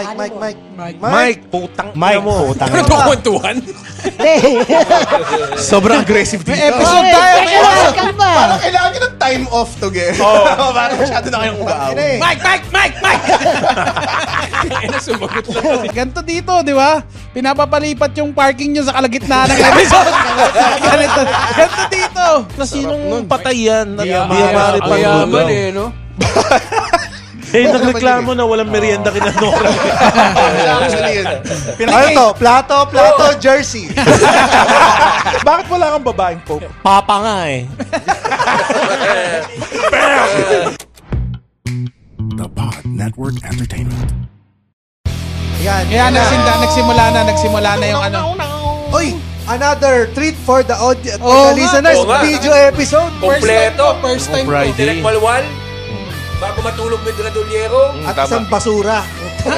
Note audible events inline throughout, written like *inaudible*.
Mike, Mike, Mike. Mike. Mike, putang Mike, ina mo. putang. Ano to kwentuhan? Sobrang aggressive dito. May episode tayo. May episode. Kalma! Parang kailangan nyo ng time off together. Oo. *laughs* Parang masyado na kayong umaaway. Ina eh. Mike, Mike, Mike, Mike! *laughs* Ina, sumagot lang. *laughs* Ganito dito, di ba? Pinapapalipat yung parking nyo sa kalagitnaan ng episode. Ganito, ganito dito. Sinong patay yan? Pangulo. eh, no? Eh, nagreklamo na walang merienda kina Nora. *laughs* Actually, yun. Ano to? Plato, plato, jersey. *laughs* Bakit wala kang babaeng pope? Papa nga eh. *laughs* The Pod Network Entertainment. Yan. Kaya nagsinda, nagsimula na, nagsimula na yung ano. Uy, another treat for the audience, for Oo the listeners. Nga. Video episode. Kompleto. First time ko. Friday. Bago matulog may Draduliero. At isang basura. Oh.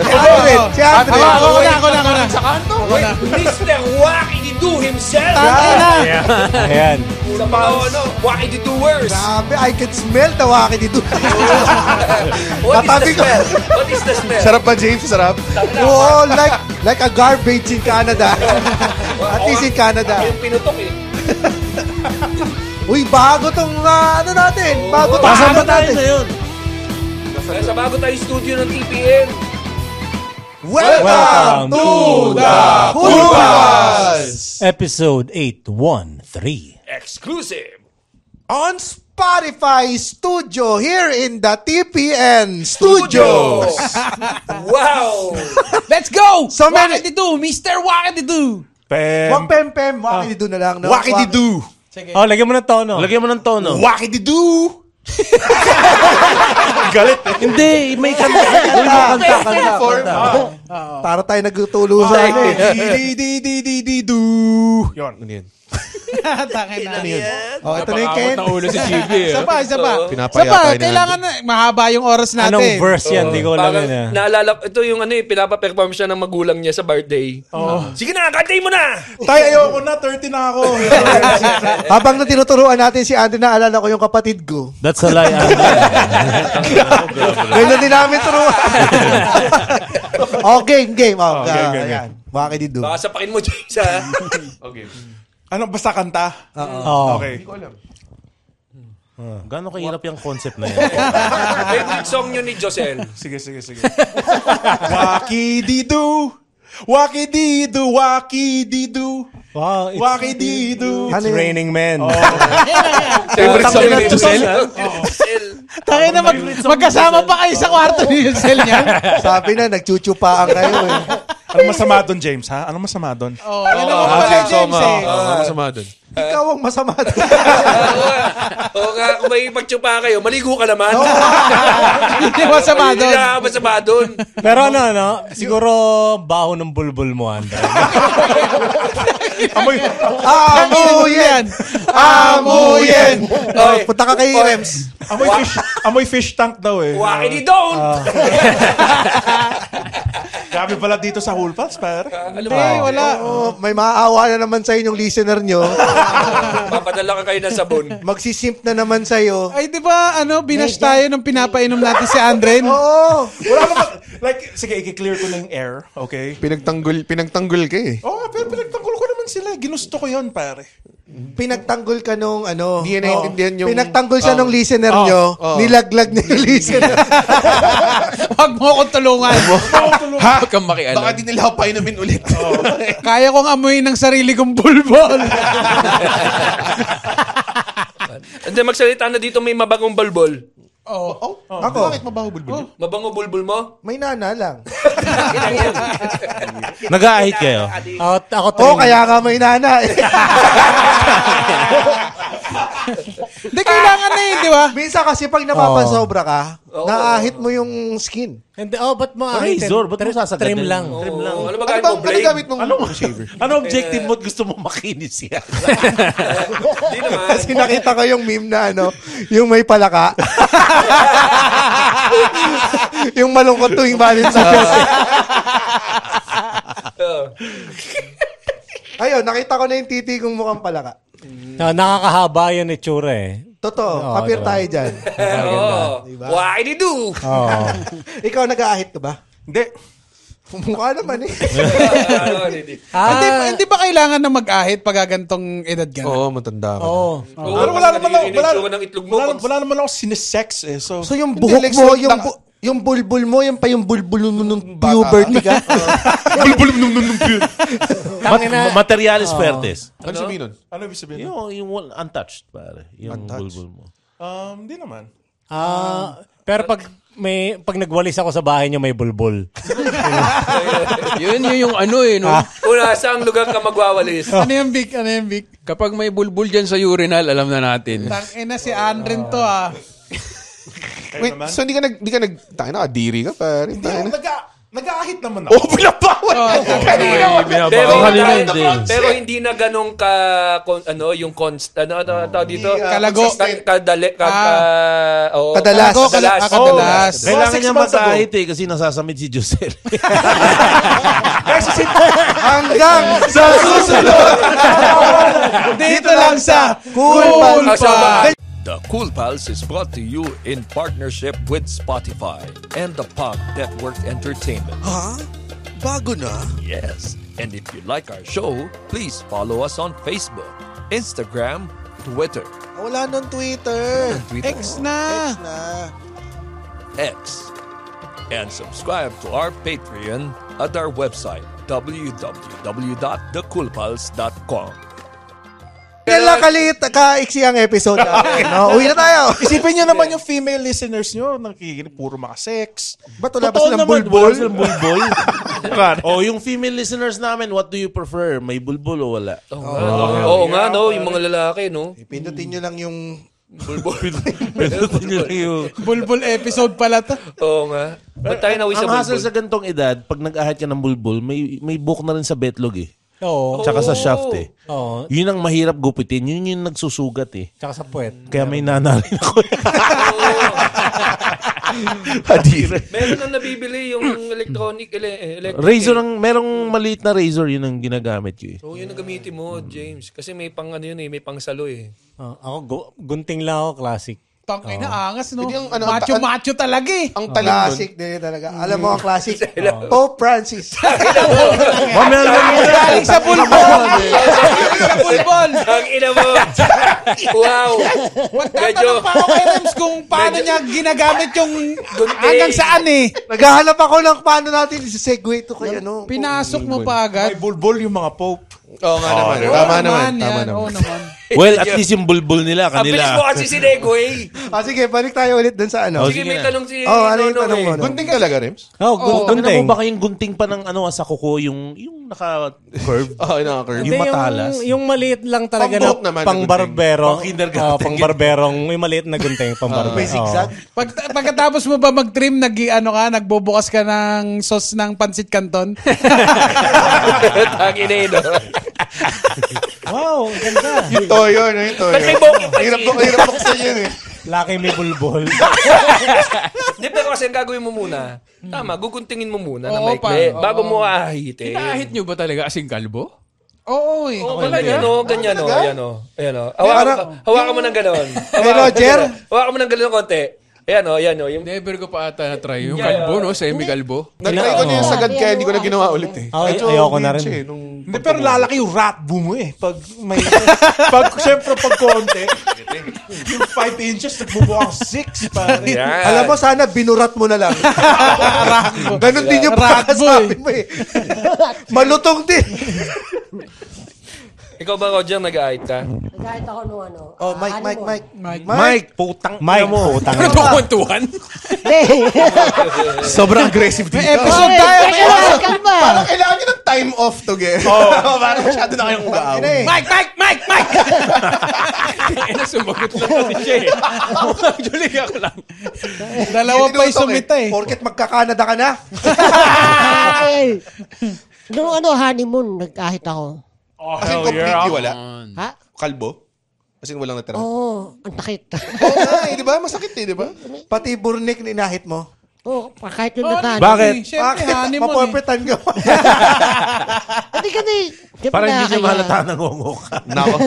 Si Andre, si Andre. Ako, ako na, ako na, ako na. Ako na. Mr. Wacky Do himself. Tangin na. Ayan. Sa mga ano, Wacky the Doers. Grabe, I can smell tawaki dito. What is the Tatabi ko. smell? What is the smell? Sarap ba, James? Sarap? Oo, like like a garbage in Canada. At least in Canada. Yung pinutok eh. Uy, bago tong ah, ano natin. Bago tong Pasama ano tayo natin. na yun. Kaya sa bago tayo studio ng TPN. Welcome, to the Hulpas! Episode 813. Exclusive. On Spotify Studio here in the TPN Studios. Wow! *laughs* Let's go! So many- Wakadidu, Mr. Wakadidu! Wag pem pem, wakidido na lang. No? Wakididu. Oh, lagyan mo ng tono. Lagyan mo ng tono. Wakididu. Hindi, may kanta. Kanta, kanta, kanta. Para tayo nagtutulusan. eh. Di di di di di du. Yun, ano yun? *laughs* Tangin na. Oh, ito na yung Ken. ng ulo si Chibi. Isa pa, isa pa. Pinapaya Isa pa, na kailangan na, mahaba yung oras natin. Anong verse yan? Di ko alam Parang yun ah. naalala, ito yung ano eh, pinapa-perform siya ng magulang niya sa birthday. Sige na, kantay mo na! Tay, ayoko na. 30 na ako. *laughs* Habang na tinuturuan natin si Andre, naalala ko yung kapatid ko. That's a lie. Andre. Ganyan din namin turuan. *laughs* oh, game, game. Oh, Oh, game, game, ayan. Wakidido. Baka sapakin mo, James, ha? okay. Ano, basta kanta? Oo. Okay. Gano'ng kahirap yung concept na yan? *laughs* Favorite song nyo ni Josel. Sige, sige, sige. Wakididu. Wakididu, wakididu. Wow, it's, Wakididu. Ano it's yun? raining men. *laughs* Favorite song ni Josel? Josel. Tangin na, mag, magkasama pa kayo sa kwarto ni Yusel niya. Sabi na, nagchuchupaan kayo eh. Ano masama doon, James, ha? Ano masama doon? Oh, yan ang pala, James eh. masama dun? Ikaw ang masama. *laughs* Oo nga, kung may pagtsupa kayo, maligo ka naman. *laughs* Hindi masama Hindi doon. na masama doon. Pero ano, ano, siguro baho ng bulbul mo, Andre. *laughs* Amoy, Amuyin! Amuyin! Oh, punta ka kay Rems. amoy fish, amoy fish tank daw eh. Waki ni don't! *laughs* Grabe pala dito sa Hulpals, pare. Ano Hindi, ba? wala. Oh, may maaawa na naman sa inyong listener nyo. Papadala ka kayo ng sabon. Magsisimp na naman sa'yo. Ay, di ba, ano, binash tayo nung pinapainom natin si Andren? Oo. Wala naman, like, sige, i-clear ko na yung air, okay? Pinagtanggol, pinagtanggol ka eh. Oo nga, pero pinagtanggol sila. Ginusto ko yon pare. Pinagtanggol ka nung ano. Hindi niya naiintindihan yung... Pinagtanggol siya Oh. nung listener Oh, nyo. oh. Nilaglag niya yung listener. *laughs* Huwag mo akong tulungan. Ha? Huwag kang makialam. Baka di nila ako painumin ulit. *laughs* Kaya kong amuyin ng sarili kong bulbol. Hindi, magsalita na dito may mabangong balbol. Oh. Ako, Bakit mabaho bulbul? Mabango bulbul mo? may nana lang. *laughs* Nag-aahit kayo? Ako, ako Oo, oh, kaya ka may nana. eh. *laughs* Hindi, kailangan na yun, di ba? Minsan kasi pag napapansobra ka, naahit mo yung skin. Hindi, oh, ba't mo? Razor, ba't mo sasagadan? Trim lang. Trim lang. Ano ba Ano gamit ba, mo? ano Blade? gamit mong shaver? Ano *laughs* objective mo gusto mo makinis yan? *laughs* Hindi naman. Kasi nakita ko yung meme na ano, yung may palaka. *laughs* yung malungkot tuwing Valentine's. Oo. Ayun, nakita ko na yung titi kong mukhang palaka. No, nakakahaba yun itsura eh. Totoo, Oo, appear diba? tayo dyan. Oo. Why did do? Oo. *laughs* Ikaw nag-aahit ka ba? Hindi. Mukha naman eh. Ano, *laughs* hindi. hindi, Ah, hindi ba kailangan na mag-ahit pag gantong edad ka na? Oo, matanda ka. Oo. Pero wala naman ako, wala, wala, pag- wala naman ako sinesex eh. So, So yung buhok mo, yung, bu- yung bulbul mo, yung pa yung bulbul nung, nung puberty ka. *laughs* bulbul nung nung nung Mat- materialis fuertes. Ano sabihin nun? Ano ibig sabihin nun? Yung, yung wal- untouched, pare. Yung Untouched? bulbul mo. Um, hindi naman. Ah, pero pag may pag nagwalis ako sa bahay niya may bulbul. *laughs* Yun, yun yung ano eh, no? Una, saang lugar ka magwawalis? *laughs* Ano yung big? Ano yung big? Kapag may bulbul dyan sa urinal, alam na natin. Tangina si Andren to ah. Wait, so hindi ka nag, hindi ka nag, tayo na, kadiri ka, pare. Hindi Tayo na. nag nag-aahit naman ako. Oh, pinabawal! Pero, Pero kanina hindi. pero hindi na ganong ka, kon, ano, yung const, ano, ano, ano dito? Hindi, ah, Kalago. Ka, kadali, ka, Ah. ka- oo. Kadalas. Kalago, kala- ah, kadalas. Kailangan Mga six niya mag-ahit eh kasi nasasamid si Josel. Hanggang sa susunod. Dito lang sa Cool Cool Ah, so, Pa. The Cool Pals is brought to you in partnership with Spotify and the Pod Network Entertainment. Ha? Bago na? Yes. And if you like our show, please follow us on Facebook, Instagram, Twitter, Wala nung Twitter. Twitter X na. Na. X, and subscribe to our Patreon at our website www.thecoolpals.com. Yan lang kalit, kaiksi ang episode natin. No? Uwi na tayo. *laughs* Isipin nyo naman yung female listeners nyo, nakikinig, puro mga sex. Ba't wala ba Totoo silang naman, bulbul? wala silang bulbul. *laughs* oh, yung female listeners namin, what do you prefer? May bulbul o wala? Oo nga, Oo nga, no? Yung mga lalaki, no? Pindutin nyo lang yung... *laughs* Pinutin nyo lang yung... Bulbul episode pala to. Oo nga. Ba't tayo nawi sa Ang hassle sa gantong edad, pag nag-ahit ka ng bulbul, may may book na rin sa betlog eh. Oo. Tsaka sa shaft eh. Oo. Yun ang mahirap gupitin. Yun yung nagsusugat eh. Tsaka sa puwet. Kaya may nanalin ako. *laughs* Meron na nabibili yung electronic, ele- electric. razor eh. ang, merong maliit na razor, yun ang ginagamit ko eh. Oo, yun ang gamitin mo, James. Kasi may pang ano yun eh, may pang salo eh. Oo, ako, gu- gunting lang ako, classic. Tangina, angas no. Hindi yung ano, macho ang- macho talaga eh. Ang. Classic din talaga. Alam mo ang classic? *laughs* Pope Francis. *laughs* Lang yun. Galing sa bulbul. sa bulbul. Ang ina mo! *laughs* wow! Magtatanong pa ako kay Rems kung paano niya ginagamit yung hanggang saan eh. Naghahanap ako ng paano natin segue to kay ano. Pinasok mo pa agad. May bulbul yung mga pope. Oo nga naman. Oo Tama naman. yan. Tama Oo naman. naman. *laughs* Well, at least yung bulbul nila, Ang bilis mo kanila. kasi si Negoy. Ah, sige, balik tayo ulit dun sa ano. Oh, Sige, sige may na. tanong si Oh, ano yung tanong eh. mo? no? Gunting talaga, Rems? Oo, gun- Ano gunting. mo ba kayong gunting pa ng ano sa kuko, yung, yung naka-curve? *laughs* Oo, yun ang curve. Yung matalas? Yung, yung maliit lang talaga Pang-buhok na naman na pang barbero. Pang kindergarten. Oh, pang barberong. May maliit na gunting. Pang barbero. May zigzag. Pag, pagkatapos mo ba mag-trim, nag, ano ka, nagbubukas ka ng sauce ng pansit canton? Ang ina eh, no? Wow, ang ganda. Yung toyo, no? Yung toyo. Ba't may bokeh pa Hirap bu- hirap buksan yun eh. Laki may bulbul. *laughs* Hindi, pero kasi ang gagawin mo muna, tama, guguntingin mo muna na Oo, maikli pa- bago mo ahitin. Inaahit nyo ba talaga asing kalbo? Oo eh. Oo, ganyan o, ganyan o, ayan o. Ayan o. Hawakan, Parang- hawakan mo ng ganon. Hey, Roger? Hawakan mo ng ganon konti. Ayan o, ayan o. Yung, Never ko pa ata na-try. Yung kalbo, no? Semi-kalbo. Nag-try ko na yung sagad kaya hindi ko na ginawa ulit eh. Ay, Medyo ayoko na weird rin. siya eh, nung- Hindi, pero lalaki yung rat boom mo eh. Pag may... *laughs* pag, syempre, pag konti, yung 5 inches, nagbubuo ang 6, pare. yan. Alam mo, sana binurat mo na lang. Ganon din yung Rat pagkasabi mo eh. Malutong din. *laughs* Ikaw ba, Roger, nag-ahit ka? Nagkahit ako nung ano. Oh, ah, Mike, ano Mike, mo? Mike. Mike. Mike, putang Mike, putang. Ano itong kwentuhan? *laughs* Sobrang aggressive May dito. episode tayo. May Teka lang, episode. kalma. Parang kailangan nyo ng time off together. Oo. *laughs* Parang masyado na kayong gaaw. Ina eh. Mike, Mike, Mike, Mike! *laughs* Eh, na sumagot lang kasi siya eh. Actually, ako lang. Dalawa pa yung sumita eh. Porket magka-Canada ka na. Ay. Nung ano, honeymoon, nagkahit ako. As in, completely wala. Ha? Kalbo. As in, walang natira. Oo, ang takit. *laughs* Oo nga eh, di ba? Masakit eh, di ba? Pati burnik ninahit mo. Oo, kahit yung Oh, natahan. Bakit? Siyempre, honeymoon eh. Maporpetan ka pa. *laughs* Hindi kasi, siyempre Parang hindi niya nakakaya. mahalata nangungo ka. Nako.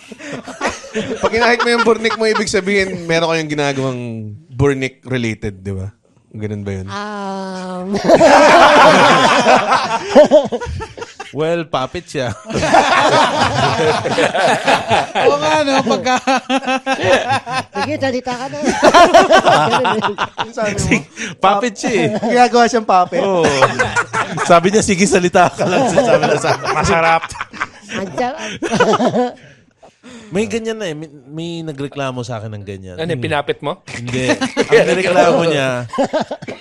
*laughs* Pag kinahit mo yung burnik mo, ibig sabihin, meron kayong ginagawang burnik related, di ba? Ganun ba yun? Um, Well, puppet siya. *laughs* Oo nga, no? Pagka... *laughs* sige, salita ka na. Sabi mo, puppet siya eh. *laughs* ginagawa siyang puppet. Oo. Sabi niya, sige, salita ka lang. Sabi na sa Masarap. Andiyan. May ganyan na eh. May, may nagreklamo sa akin ng ganyan. Ano, yung pinapit mo? Hindi. *laughs* Ang nireklamo niya,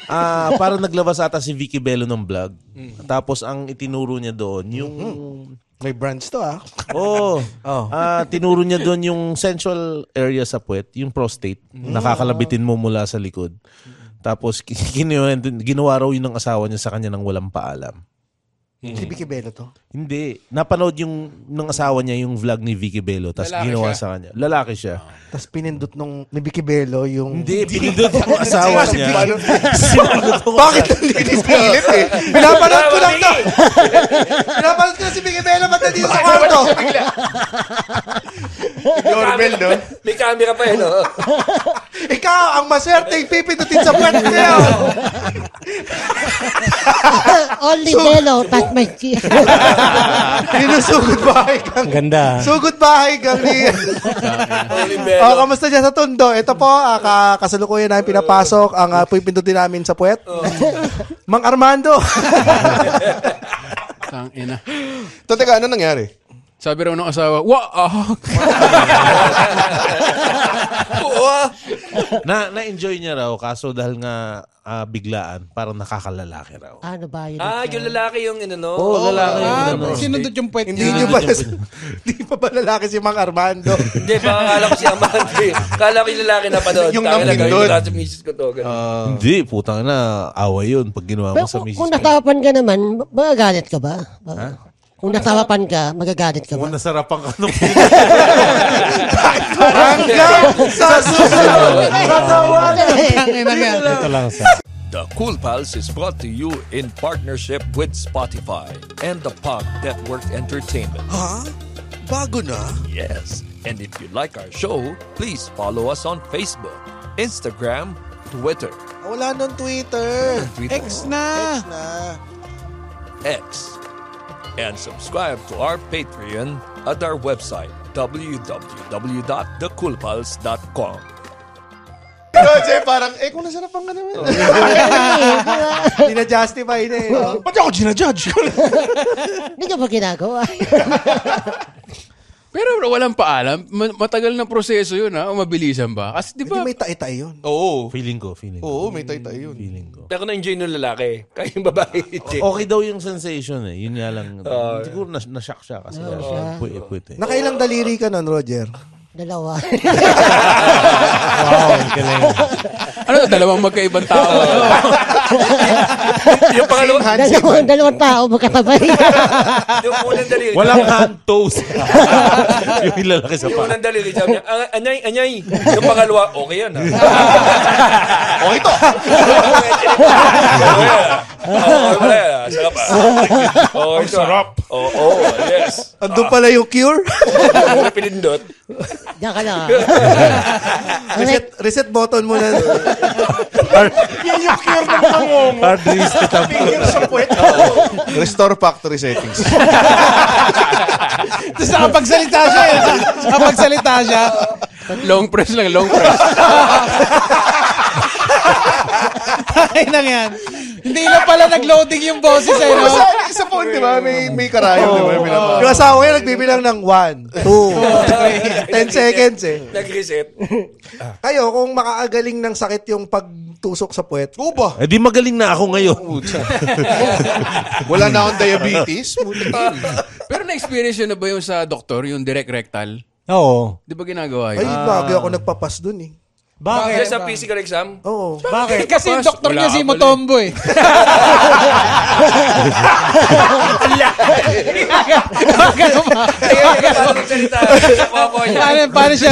ah parang naglabas ata si Vicky Bello ng vlog. Tapos ang itinuro niya doon, yung... May branch to ah. Oo. Ah, tinuro niya doon yung sensual area sa puwet, yung prostate. Nakakalabitin mo mula sa likod. Tapos *laughs* ginawa, ginawa raw yun ng asawa niya sa kanya nang walang paalam. Si Vicky Bello to. Hindi. Napanood yung ng asawa niya yung vlog ni Vicky Bello. Tapos Lalaki ginawa siya? sa kanya. Lalaki siya. Tapos pinindot nung ni Vicky Bello yung... Hindi, *laughs* pinindot yung asawa niya. Bakit nililit eh? Pinapanood ko lang to. *laughs* Pinapanood ko lang si Vicky Bello ba't nandito sa kwarto? Doorbell, *laughs* no? May camera pa eh, no? Ikaw, ang maswerte, pipindutin sa puwet niya. *laughs* Only Bello, touch my cheek. Sinusugod *laughs* bahay kang... Ganda. Sugod bahay kang *laughs* ni... Holy Oh, Bello. kamusta dyan sa Tondo? Ito po, ah, ka- kasalukuyan namin pinapasok ang uh, pipindutin namin sa puwet. Mang Armando. Tang ina. To, teka, ano nangyari? Sabi raw ng asawa, wa ah. na na-enjoy niya raw kaso dahil nga ah, biglaan, parang nakakalaki raw. ano ba yun? Ah, yung lalaki yung ano, no? Oo, lalaki yung Ah, ano. sinundot yung puwet Hindi nyo ba... *laughs* Hindi pa ba lalaki si Mang Armando? Hindi, baka akala ko si Amanda eh. Kala ko yung lalaki na panood. Yung Tangina, napindot. gawin ko lahat sa misis ko to. ganun. Hindi, putang na, away yun pag ginawa mo Pero sa kung, misis kung ko. natawapan ka naman, magagalit ka ba? Kung natawapan ka, magagalit ka Kung ba? nasarapan ka nung *laughs* Hanggang sa susunod na tawanan. Ang ina nga. Ito lang sa... The Cool Pals is brought to you in partnership with Spotify and the Pop Network Entertainment. Ha? Bago na? Yes. And if you like our show, please follow us on Facebook, Instagram, Twitter, Wala nung Twitter. Twitter X na. Na. X. And subscribe to our Patreon at our website, www.thecoolpals.com. Kasi parang, eh, kung nasarapan ka *laughs* naman. Hindi na justify na eh. Ba't ako ginajudge? *laughs* Hindi ka ba ginagawa? *laughs* Pero walang paalam. Ma- Matagal na proseso yun, ha? O mabilisan ba? Kasi di Hindi ba, may tae-tae yun. Oo. feeling ko, feeling ko. Oo, may tay-tay yun. Feeling ko. Pero na-enjoy nung lalaki. *laughs* Kaya yung babae, hindi. Okay daw yung sensation eh. Yun nga lang. siguro na, na-shock siya kasi uh, puwit eh. Nakailang daliri ka nun, Roger? Dalawa. Wow, ang galing. ano, dalawang magkaibang tao. yung pangalawa, dalawang, dalawang tao magkatabay. yung unang daliri. Walang hand toes. *laughs* yung lalaki sa Yung pa. unang daliri, sabi niya, "Ah, anyay, anyay. Yung pangalawa, okay yan, ha? *laughs* Okay to. Okay ah. Okay wala *laughs* yan, Sarap, ah. Okay to, ah. sarap. Oo, oh, yes. Andun pala yung cure. *laughs* Yung pinindot. Diyan ka na. *laughs* reset, reset button mo na. Yan yung cure ng pangongo. Hard reset ang Finger sa puwet. Restore factory settings. *laughs* Tapos nakapagsalita siya eh. Nakapagsalita siya. long press lang, long press. *laughs* Ay nang yan. Hindi na pala nag-loading yung boses eh, no? Sa, sa phone, di ba? May, may karayom, di ba? May pinapa- Yung asawa niya nagbibilang ng 1, 2, 10 seconds eh. Nag-reset. Kayo, kung makakagaling ng sakit yung pagtusok sa puwet, Oo ba? Eh di magaling na ako ngayon. *laughs* Wala na akong diabetes. Pero na-experience yun na ba yung sa doktor, yung direct rectal? Oo. Di ba ginagawa ay, yun? lagi ako nagpapas dun eh. Bakit? Kaya sa physical exam, Oo. Bakit? Kasi yung doktor niya si. Motombo eh. Niya. Paano, siya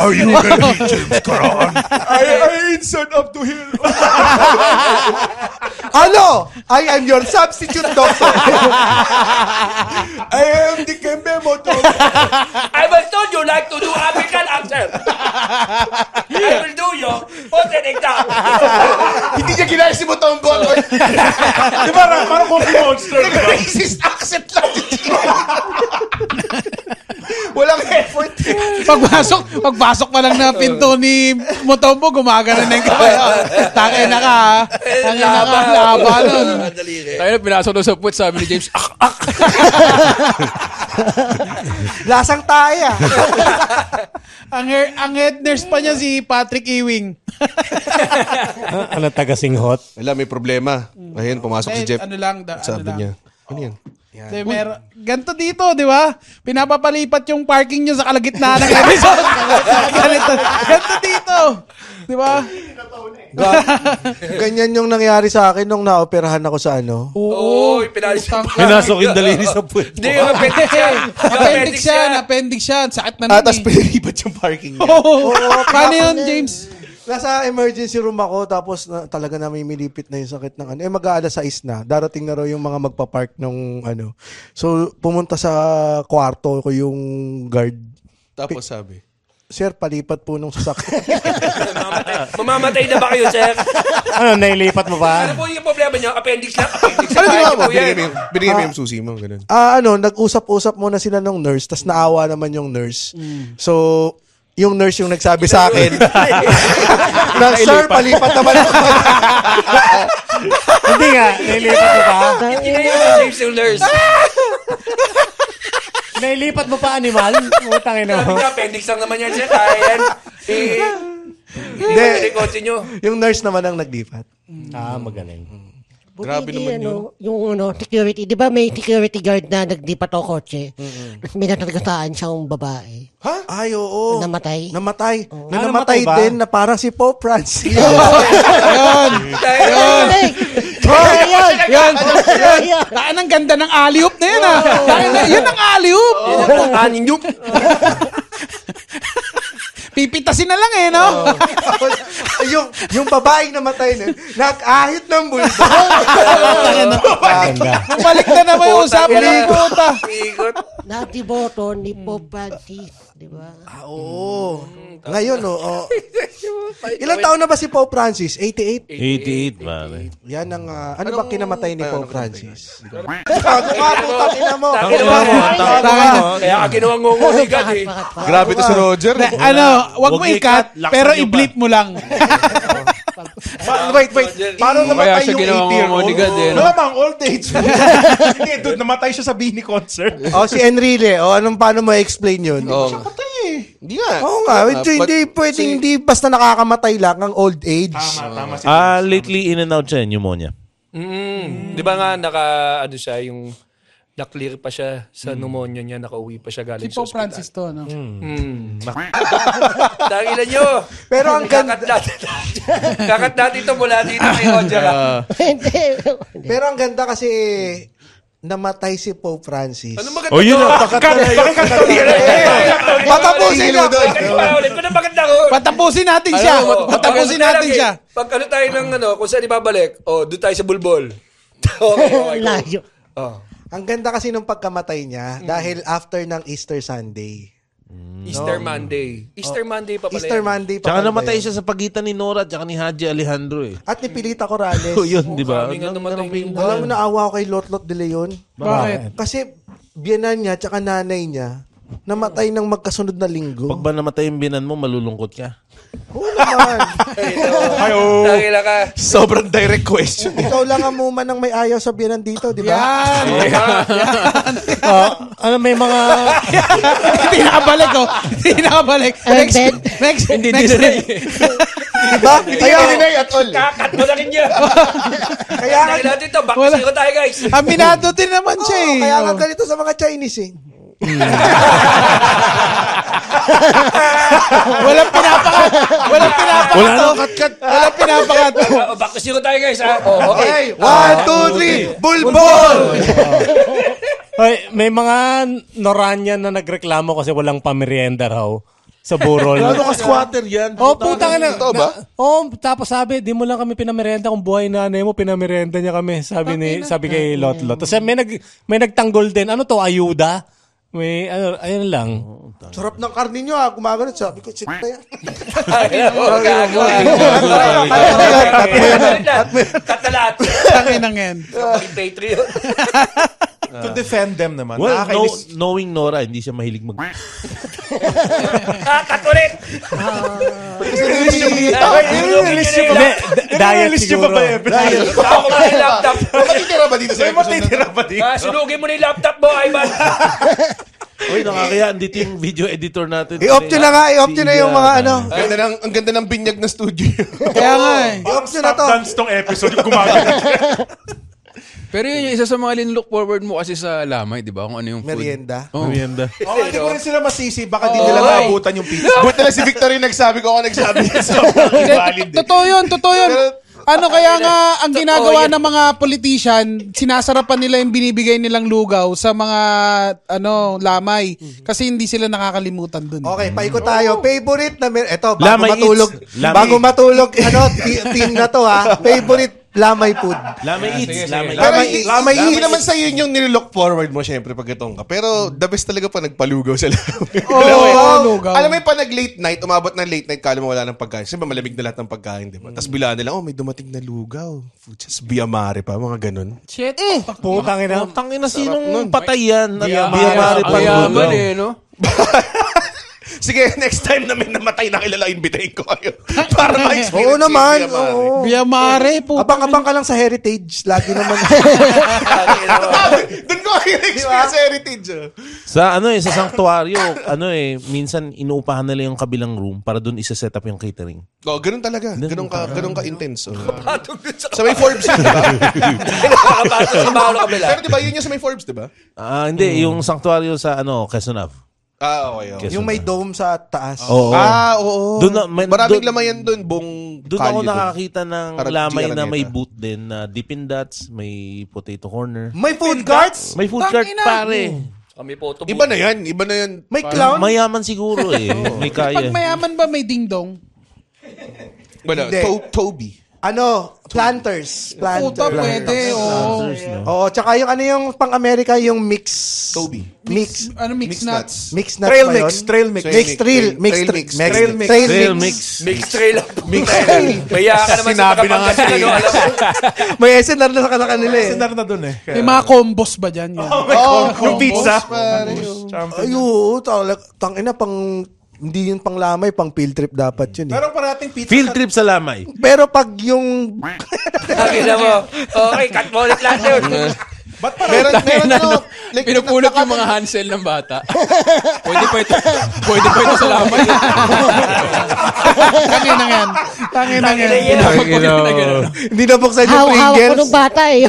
Are you gonna *laughs* be James Caron? I, I son up to here. *laughs* Ano? I am your substitute doctor. I am the Kembe Moto. I was told you like to do African accent. I will do your Potenegda. Hindi niya ginaya si Mutombo. Di ba, parang, Cookie Monster, di ba? Racist accent lang. Walang effort. Pagpasok, pagpasok pa lang na pinto ni Motombo, gumagana na yung kamay. Tangin na ka, ha? Tangin na ka, laba nun. Tayo na pinasok sa puwet, sabi ni James, *laughs* ah, ah. Lasang tayo. ang, hair, ang head nurse pa niya si Patrick Ewing. ano, taga-singhot? Wala, may problema. Ayun, pumasok si Jeff. ano lang, da- ano Sabi lang. niya. Ano yan? Kasi mer ganito dito, di ba? Pinapapalipat yung parking nyo sa kalagitnaan ng episode. *laughs* ganito, ganito dito. Di ba? Ganyan yung nangyari sa akin nung naoperahan ako sa ano. Oo, pinalis Utang ka. Pinasok yung daliri sa puwet Hindi, yung appendix yan. *laughs* Yung Appendix yan, appendix yan. Sakit na Ah, nun tapos eh. pinilipat yung parking niya. Oo. Paano yun, James? Nasa emergency room ako tapos na, talaga namimilipit na yung sakit ng ano. Eh mag-aalas 6 na. Darating na raw yung mga magpa-park nung ano. So pumunta sa kwarto ko yung guard. Tapos sabi. Sir, palipat po nung sasakyan. *laughs* Mamamatay. Mamamatay na ba kayo, sir? Ano, nailipat mo pa? Ano po yung problema niya? Appendix lang? Appendix Ano lang. ginawa mo? Binigay mo yung, binigay mo yung susi mo. Ganun. Ah, ano, nag-usap-usap muna sila nung nurse, tas naawa naman yung nurse. So, yung nurse yung nagsabi sa akin, na, Sir, palipat naman ako. Hindi nga, nailipat mo pa? Hindi na yung James yung nurse. Nailipat mo pa, animal? Utangin Sabi mo. niya, appendix lang naman yan, sir. Kaya yan. Eh, Hindi. Yung nurse naman ang naglipat. Ah, magaling. Buti Grabe hindi, naman ano, Yung ano, security, di ba may security guard na nagdipat o kotse? Tapos may natargasaan siyang babae. Ha? Ay, oo. Namatay. Namatay. Na Ah, namatay namatay ba? din na parang si Pope Francis. Ayun. Ayun. Ayan! Yan. Ayan! Taan ang ganda ng alley-oop na yun, ah. Taan na, yun ang alley-oop. Yung... *laughs* Pipitasin na lang eh, no? yung, yung babaeng namatay nun, nag-ahit ng bulba. Ganda. Balik na naman yung usapan ng puta. Natiboto ni Pope Francis, di ba? Ah, Oo. Ngayon, oo. *laughs* Ilang taon na ba si Pope Francis? 88? 88, pare. Yan ang, ah, ano ba kinamatay ni Pope Francis? Gago ka, puta, ina mo. Ginawa mo. Tangin na. Kaya ka ginawa ngunguligan eh. Bakit pa? Grabe to si Roger. Na, ano, wag mo ikat, i-cut, laksan pero nyo pa. i-bleep mo lang. *laughs* Pa- wait, wait. Paano Kaya namatay siya yung ginawang 80 year old? oligad eh. no? Malamang old age. *laughs* Hindi, dude, namatay siya sa Bini concert. Oh, si Enrile. Oh, anong paano mo explain yun? Oh. Hindi nga. Oo nga, hindi, but- hindi basta nakakamatay lang ang old age. Tama, tama si Ah, lately in and out siya, pneumonia. Mm. Di ba nga, naka, ano siya, yung na-clear pa siya sa pneumonia niya, nakauwi pa siya galing Si sa Pope ospital. Francis to, no? *laughs* Mm. Tangilan nyo. Pero ang ganda, Kakat natin. Kakat natin ito mula dito kay Roger. *laughs* ah. Hindi. pero ang ganda kasi namatay si Pope Francis. Ano maganda Oh, yun ang pakat Patapusin na! Maganda ko. Patapusin natin siya. Ano, Patapusin maganda natin lang eh. siya. Pag ano tayo ng ano, kung saan ibabalik, oh, doon tayo sa bulbol. *laughs* okay. Layo. Oh. Ang ganda kasi nung pagkamatay niya dahil after ng Easter Sunday. Easter Monday. Easter Monday pa pala Easter yan. Monday pa Tsaka pala namatay yun. siya sa pagitan ni Nora at ni Haji Alejandro eh. At ni Pilita Corrales. *laughs* Oh, yun, di ba? Kami nga namatay ni Alam mo, naawa ko kay Lotlot de Leon. Bakit? Kasi biyanan niya tsaka nanay niya namatay ng magkasunod na linggo. Pag ba namatay yung binan mo, malulungkot ka. Oo naman. *laughs* Tangila ka. Sobrang direct question. Ikaw lang ang muman ng may ayaw sa biyanan dito, di ba? Yan. Oh, ano, may mga... *laughs* Hindi nakabalik, oh. Hindi nakabalik. Next, next, Hindi next. dinay. Di ba? Kaya, at all. Kakat mo na rin niya. kaya, nga- Tangila natin to. Back to Wala. zero tayo, guys. Aminado din naman siya, eh. Kaya nga Oh. ganito sa mga Chinese eh. *laughs* Walang pinapakat. Walang pinapakat. Wala nang kat-kat. Walang pinapakat. *laughs* Oh, back to zero tayo, guys. Ha? Oh, okay. Okay, one, two, three, bulbol! *laughs* Ay, may mga Noranian na nagreklamo kasi walang pamerienda raw. sa burol. Ano ka squatter yan? Oh, puta ka na. Totoo ba? na- Oh, tapos sabi, di mo lang kami pinamerenda kung buhay nanay mo, pinamerenda niya kami. Sabi ni sabi kay Lotlot. Tapos may nag may nagtanggol din. Ano to, ayuda? May ano, ayun lang. Sarap ng karne nyo ha. Gumagano. Sabi ko, shit na yan. Gago. Tangin ng yan. Maging Patreon. To defend them naman. Well, no, nakakainis. knowing Nora, hindi siya mahilig mag... Ah, cut ulit. Nililis niyo Hindi, d- diet siguro. Ako mo na yung laptop. Matitira ba dito sa episode? Matitira ba dito? Ah, sunugin mo na yung laptop mo, Ivan. *laughs* Uy, nakakaya, andito yung video editor natin. I-off nyo na nga. I-off nyo na yung mga ano. Ang ganda ng, ang ganda ng binyag na studio. Kaya nga eh. I-off nyo na to. Dance tong episode yung gumagano. *laughs* Pero yun yung isa sa mga linlook forward mo kasi sa lamay, di ba? Kung ano yung food. Merienda. Oh. Merienda. *laughs* Oh, hindi ko rin sila masisi. Baka di nila maabutan yung pizza. Buti na si Victor yung nagsabi ko ako nagsabi. *laughs* So, Totoo yun, totoo yun. Ano kaya nga ang ginagawa ng mga politician, sinasarapan nila yung binibigay nilang lugaw sa mga ano lamay kasi hindi sila nakakalimutan dun. Okay, paikot tayo. Favorite na mer- Eto, bago Lamay matulog. Lamay. Bago matulog, ano, team na to ha. *laughs* Favorite lamay food. Lamay eats. Lamay Pero Lamay hindi, eats. lamay hindi naman sa yun yung nilook forward mo syempre pag itong ka. Pero the best talaga pa nagpalugaw sa lamay. *laughs* Alam mo yun? lugaw. Alam mo yung pa nag late night, umabot ng late night, kala mo wala ng pagkain. Siyempre malamig na lahat ng pagkain, di ba? Tapos bila nila, oh may dumating na lugaw. Just biyamare pa, mga ganun. Shit. Putang ina. Tang ina, sinong patay yan? At Biyamare. biyamare pa Ang yaman lugaw. eh, no? *laughs* Sige, *laughs* next time na may namatay na kilala, imbitahin ko kayo. *laughs* Para ma-experience Oo yung naman. biyamare. Oo. Biyamare po. Abang-abang ka lang sa heritage. Lagi naman. *laughs* Doon ko kayo na-experience sa heritage. ah. Sa ano eh, sa sanctuaryo, ano eh, minsan inuupahan nila yung kabilang room para doon isa-set up yung catering. Oo, ganun talaga. Ganun ka, ganun ka intense. oh. Sa Sa may Forbes yun, di ba? nakakapasok sa bawal kabila. Pero di ba, yun yung sa may Forbes, di ba? Ah, hindi, yung sanctuaryo sa ano, Quezon Ave. Ah, okay. okay. Quezon yung may dome sa taas. Oo. Ah, oo. Doon na- may- Maraming doon- laman yan doon, buong Doon ako kalye nakakita ng Parang lamay na may booth din na Dippin Dots, may potato corner. May food carts? May food cart Tangina. pare. Kami photo Iba na yan, iba na yan. May clown? Mayaman siguro eh. *laughs* May Pag kaya. mayaman ba may ding-dong? Wala, Hindi. to- Toby. Ano? Planters. Puta, Planters. pwede. Oo. Oo, tsaka yung ano yung pang-America, yung mix. Toby. Mix. Ano mix, nuts? Mix nuts Trail ba mix, yun? trail mix. Mix trail. Mix Trail trail mix. mix. Trail mix. Trail Trail mix. mix. Mix trail. Mix *laughs* trail. Maya ka naman sa Sinabi na nga ano, alam mo? *laughs* May SNR na sa kanila eh. Sinar na dun eh. May mga combos ba dyan? Yan? Oh, Yung pizza. Ay, oo, talag, tangina pang hindi yun pang lamay, pang field trip dapat yun eh. Pero parating pizza. Field trip sa lamay. Pero pag yung Nakita mo. *laughs* Okay, cut mo ulit lahat yun. *laughs* Ba't parang meron, meron ano, like, Pinupulot yung mga Hansel ng bata. *laughs* pwede pa ito. Pwede pa ito sa lamay. *laughs* Tangin na yan. Tangin na yan. Pinapagpagin na gano'n. hindi nabuksan yung Hawak-hawak ko Pringles. nung bata eh. *laughs*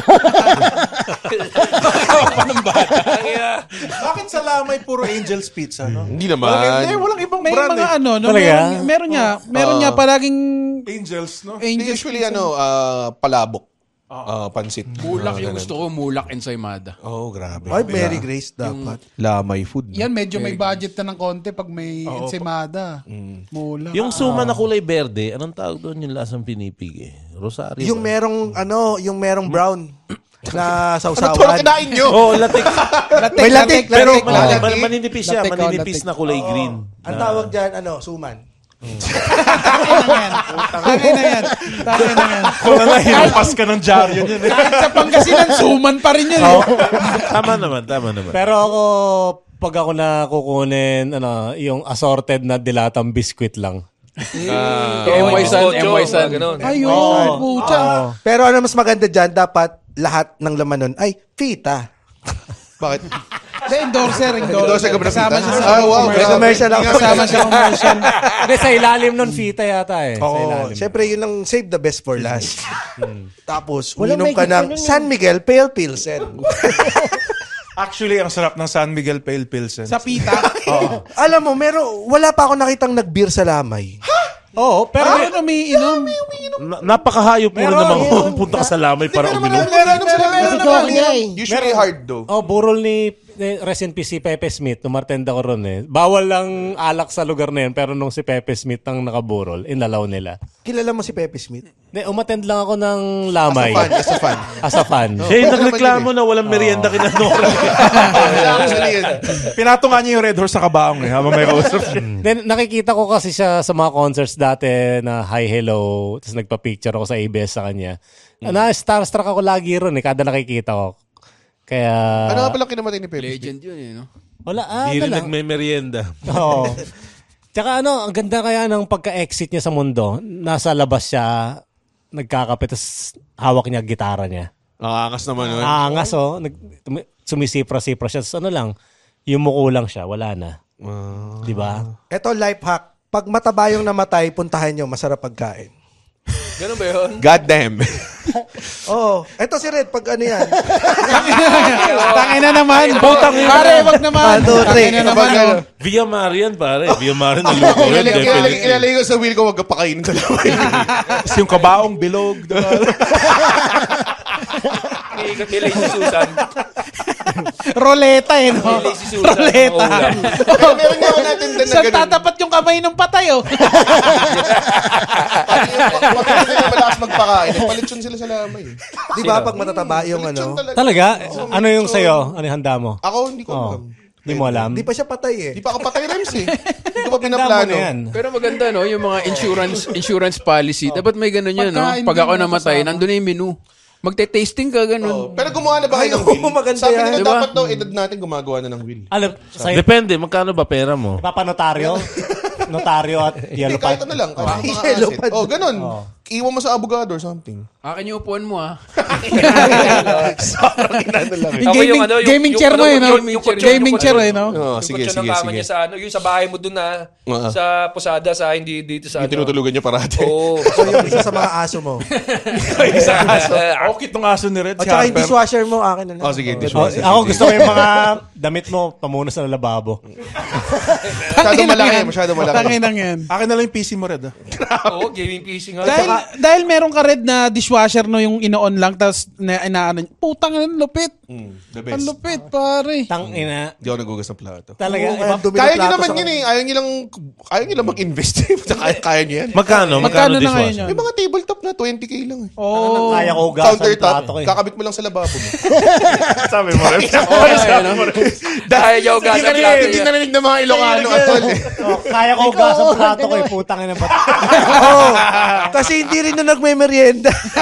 Bakit sa lamay puro Angel's Pizza, no? Hindi Walang, naman. hindi, walang ibang May brand mga eh. ano, no? Talaga? Meron, meron niya. Meron niya palaging Angels, no? Hindi, angel. usually ano, ah, palabok. Ah, pansit. Mulak Ah, yung gusto ko, mulak ensaymada. Oh, grabe. Ay, Mary Grace dapat. Lamay food. Yan, medyo may budget na ng konti pag may ensimada. Mula. Yung suma na kulay berde, anong tawag doon yung lasang pinipig eh? Rosario. Yung ba? merong ano, yung merong brown na *laughs* Ano to? Ano sausawan. kinain nyo? Oh, *laughs* latik. May latik, Pero latik, man- latik. man- maninipis siya, Latik, oh, maninipis latik. na kulay green. Ang tawag dyan, ano, suman. Tangin na yan. Tangin na yan. Tangin na yan. Kung na hinupas ka ng dyaryo yun eh. Kahit sa Pangasinan, suman pa rin yun. eh. tama naman, tama naman. Pero ako, pag ako na kukunin, ano, yung assorted na dilatang biscuit lang. MY San, MY San. Ganun. Ayun, pucha. Pero ano mas maganda dyan, dapat lahat ng laman nun ay fita. Bakit? Hindi, endorser, endorser. Endorser ka ng Kasama siya sa Ah, wow. May commercial ako. Kasama siya sa commercial. Hindi, sa ilalim nun fita yata eh. Sa Oo, ilalim. syempre yun ang save the best for last. Tapos, Walang uminom ka may ng ganun yun. San Miguel Pale Pilsen. Actually, ang sarap ng San Miguel Pale Pilsen. Sa pita. Alam mo, meron, wala pa ako nakitang nag-beer sa lamay. Oo, pero ano umiinom? Na- napakahayop mo rin naman punta ka sa lamay para uminom. Meron naman sila. Ito ko niya eh. Usually hard though. oh, burol ni eh, rest in peace si Pepe Smith, tumartenda ko ron eh. Bawal lang alak sa lugar na yun, pero nung si Pepe Smith ang nakaburol, inalaw nila. Kilala mo si Pepe Smith? Hindi, umattend lang ako ng lamay. As a fan, as a fan. As a fan. Siya yung nagreklamo na walang merienda kina Nora. *laughs* Actually, yun. Pinato nga niya yung Red Horse sa kabaong eh, habang may *laughs* kausap siya. Then nakikita ko kasi siya sa mga concerts dati na hi hello, tapos nagpa-picture ako sa ABS sa kanya. Na starstruck ako lagi ron eh, kada nakikita ko. Kaya Ano nga pala kinamatay ni Pepe? Legend yun eh, no? wala ah, Hindi rin wala. nagme-merienda. Oo. *laughs* Tsaka ano, ang ganda kaya ng pagka-exit niya sa mundo. Nasa labas siya, nagkakape, tapos hawak niya gitara niya. Nakakas naman nun. Aangas oh, nag, tumi- sumisipra-sipra siya. Tapos ano lang, yumuko lang siya, wala na. Di ba? Ito, life hack. Pag mataba yung namatay, puntahan nyo, masarap pagkain. Ganun ba yun? God damn. *laughs* Oo. Ito si Red, pag ano yan. *laughs* Tangin na naman. Pare, wag naman. Ano? Tangin na naman. Oh. Via Marian, pare. Via Marian na luto. Red, Ilalagay ko sa wheel ko, wag ka pakainin sa lamay. Tapos *laughs* yung kabaong bilog. Iikot nila yung si Susan. *laughs* Roleta eh, no? Si Susan. Roleta. *laughs* Pero meron nga ako natin din na Saan ganun. tatapat yung kamay ng patay, oh? Pag hindi nila malakas magpakain, eh, palitsun sila sa lamay. eh. Di ba, pag matataba yung ano. talaga. Talaga? Ano yung sa'yo? Ano yung handa mo? Ako, hindi ko Oh. alam. Hindi mo alam? Di pa siya patay eh. Di pa ako patay Rems eh. Hindi ko pa Handa mo pinaplano. na yan. Pero maganda, no? Yung mga insurance insurance policy. Dapat may ganun yun, no? Pagkain Pag din ako namatay, kasama. nandun na yung menu. Magte-tasting ka, ganun. Pero gumawa na ba kayo ng oo, will? maganda Sabi yan. nila Diba? dapat daw edad natin gumagawa na ng will. Alam, sa'yo, Depende, magkano ba pera mo? papanotaryo? *laughs* Notaryo at yellow Hindi, kahit pad? ano lang. Kahit *laughs* mga Yellow asset. pad. Oh, ganun. Iwan mo sa abogado or something. Akin yung upuan mo, ah. *laughs* Yung Ako gaming, yung ano, yung- gaming yung- chair mo, eh, no? yung- yung kutsyon, Gaming yung chair, kutsyon. eh, no? Yung sige, kutsyon ng sige, kama sige. niya sa ano, yung sa bahay mo dun na, Oo. sa posada, sa hindi dito sa Yung ano. tinutulugan niya parate. Oo. *laughs* So, yung isa sa mga aso mo. *laughs* Ah, Okay, itong aso ni Red. At si saka yung Harper. dishwasher mo, akin na lang. Oh, sige, Oh, dishwasher. ako gusto ko yung mga damit mo, pamunas na lababo. Masyado malaki, masyado malaki. Tangin lang yan. Akin na lang yung PC mo, Red. ah. Oo, gaming PC nga. Dahil, dahil meron ka red na dishwasher no yung ino-on lang tapos na, inaano niya. Putang ang lupit. The Ang best. lupit, pare. Tang ina. Hindi ako nagugas ng plato. Talaga, Oo, iba, ang Kaya niyo naman yun eh. Ayaw niyo lang, ayaw niyo lang mag-invest. *laughs* kaya, kaya niyo yan. Magkano? Magkano Magkano na ngayon dishwasher? May mga tabletop na 20k lang eh. Oh. kaya ko ugasan Countertop, plato ko eh. kakabit mo lang sa lababo mo. *laughs* Sabi mo, Red. Dahil gasa narinig, plato hindi narinig ng mga Ilocano atol eh. Oh, kaya ko ugasan plato ko eh. Putang ina ba? *laughs* Oo. Kasi hindi rin na nagme-merienda.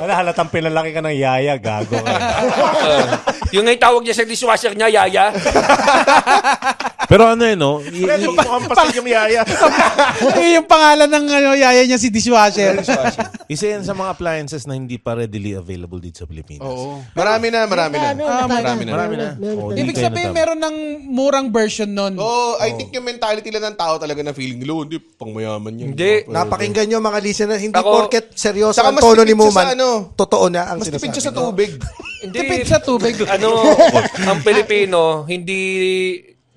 Wala, halatang pinalaki ka ng yaya, gago. ka. *laughs* Yung nga yung tawag niya sa dishwasher niya, Yaya. *laughs* Pero ano eh, no? Y- Red, y- mukhang pasig yung yaya. *laughs* Yun yung pangalan ng ano, yaya niya si dishwasher. isa yan sa mga appliances na hindi pa readily available dito sa Pilipinas. Oo. Marami na, marami na. Ano, Ah, marami na. Marami na. Oh, Ibig sabihin, natama. meron ng murang version nun. Oh, I think yung mentality lang ng tao talaga na feeling nila, "Oh, hindi, pang mayaman yun. Hindi. Napakinggan nyo mga listener, hindi Ako- porket seryoso Saka ang mas tono ni tipid siya Muman. sa ano, Totoo na ang Mas tipid sinasabi. siya sa tubig. Hindi, Tipid sa tubig. ano, *laughs* ang Pilipino, hindi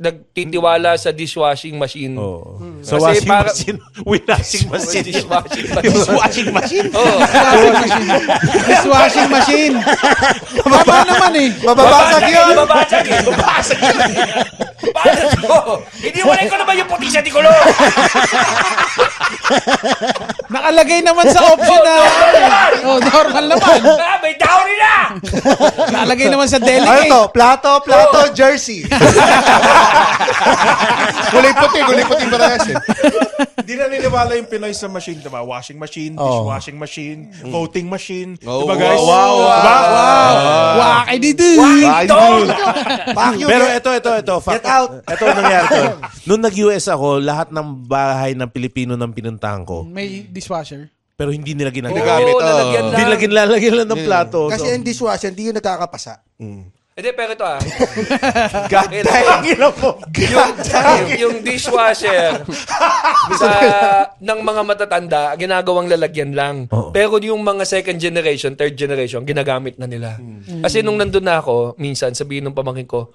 nagtitiwala sa dishwashing machine. Oo. Hmm. Sa Kasi washing para- machine, *laughs* washing machine. Dishwashing machine. washing machine. Oo. Dishwashing machine. Tama naman eh. Mababasag yun! Babasag eh. Babasag yun. Paano to? Hindi wala ko naman yung puti sa tikulo. Nakalagay naman sa option na oh, normal naman. Ah, may dowry na. Nakalagay naman sa Ano delicate. to? Plato, plato, jersey. *laughs* Kulay puti, kulay puti parehas eh. Hindi na niniwala yung Pinoy sa machine, diba? Washing machine, dishwashing machine, voting machine. Oh, diba guys? wow, wow, Diba? Wakay dito. Ay, dude. You, Pero ito, ito, ito. Get out. Ito ang nangyari to. *laughs* Noong nag-US ako, lahat ng bahay ng Pilipino ng pinuntahan ko, May dishwasher. pero hindi nila Oo, ginagamit. Gamit, oh. Hindi nila ginlalagyan lang ng plato. Kasi So, yung dishwasher, hindi yung nagkakapasa. Hindi, pero ito ah. *laughs* God damn. yung, yung dishwasher *laughs* sa ng mga matatanda, ginagawang lalagyan lang. Pero yung mga second generation, third generation, ginagamit na nila. Kasi nung nandun na ako, minsan sabihin ng pamangkin ko,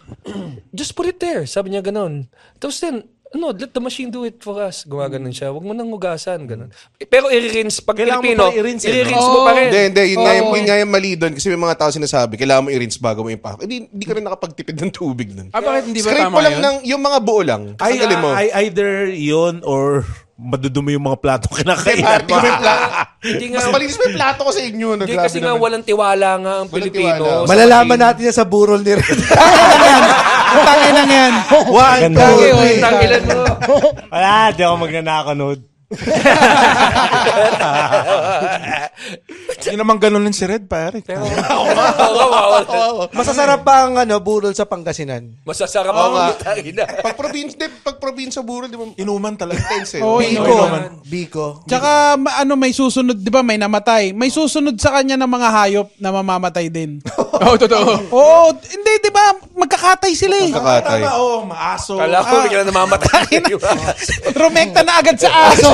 just put it there. Sabi niya ganun. Tapos din, no, let the machine do it for us. Gumaganon siya. Huwag mo nang hugasan. Ganun. Pero i-rinse. Pag Kailangan mo Pilipino, pa i-rinse, eh, no? i-rinse mo pa rin. Hindi, hindi. Yun, nga, yung, yun nga yung mali doon. Kasi may mga tao sinasabi, kailangan mo i-rinse bago mo ipako. Hindi, hindi ka rin nakapagtipid ng tubig nun. Ah, bakit hindi ba Scrape tama mo lang yun? ng, yung mga buo lang. Ay, Tanggalin mo. ay, either yun or madudumi yung mga plato kinakainan Hindi ko may pla- Hindi nga. Mas malinis may plato ko sa inyo. No? Hindi Grabe kasi nga naman. walang tiwala nga ang Walang Pilipino. tiwala. sa Malalaman natin yan sa burol ni Red. *laughs* Tangin lang yan. One, Ganda. two, three. oh, tangilan mo. Wala, di ako magnanakanood. *laughs* Hindi naman ganun lang si Red, pare. *laughs* Masasarap pa ang ano, burol sa Pangasinan. Masasarap ang tangina. Pag province, di, pag probinsya buro, di ba? Inuman talaga. Intense eh. Oo, Biko. inuman. Biko. Tsaka ma- ano may susunod, 'di ba? May namatay. May susunod sa kanya ng mga hayop na mamamatay din. *laughs* Oo, totoo. Oo, hindi 'di ba? Magkakatay sila eh. Kakatay. Tama, oo, maaso. Kala ko bigla namamatay. Rumekta na agad sa aso.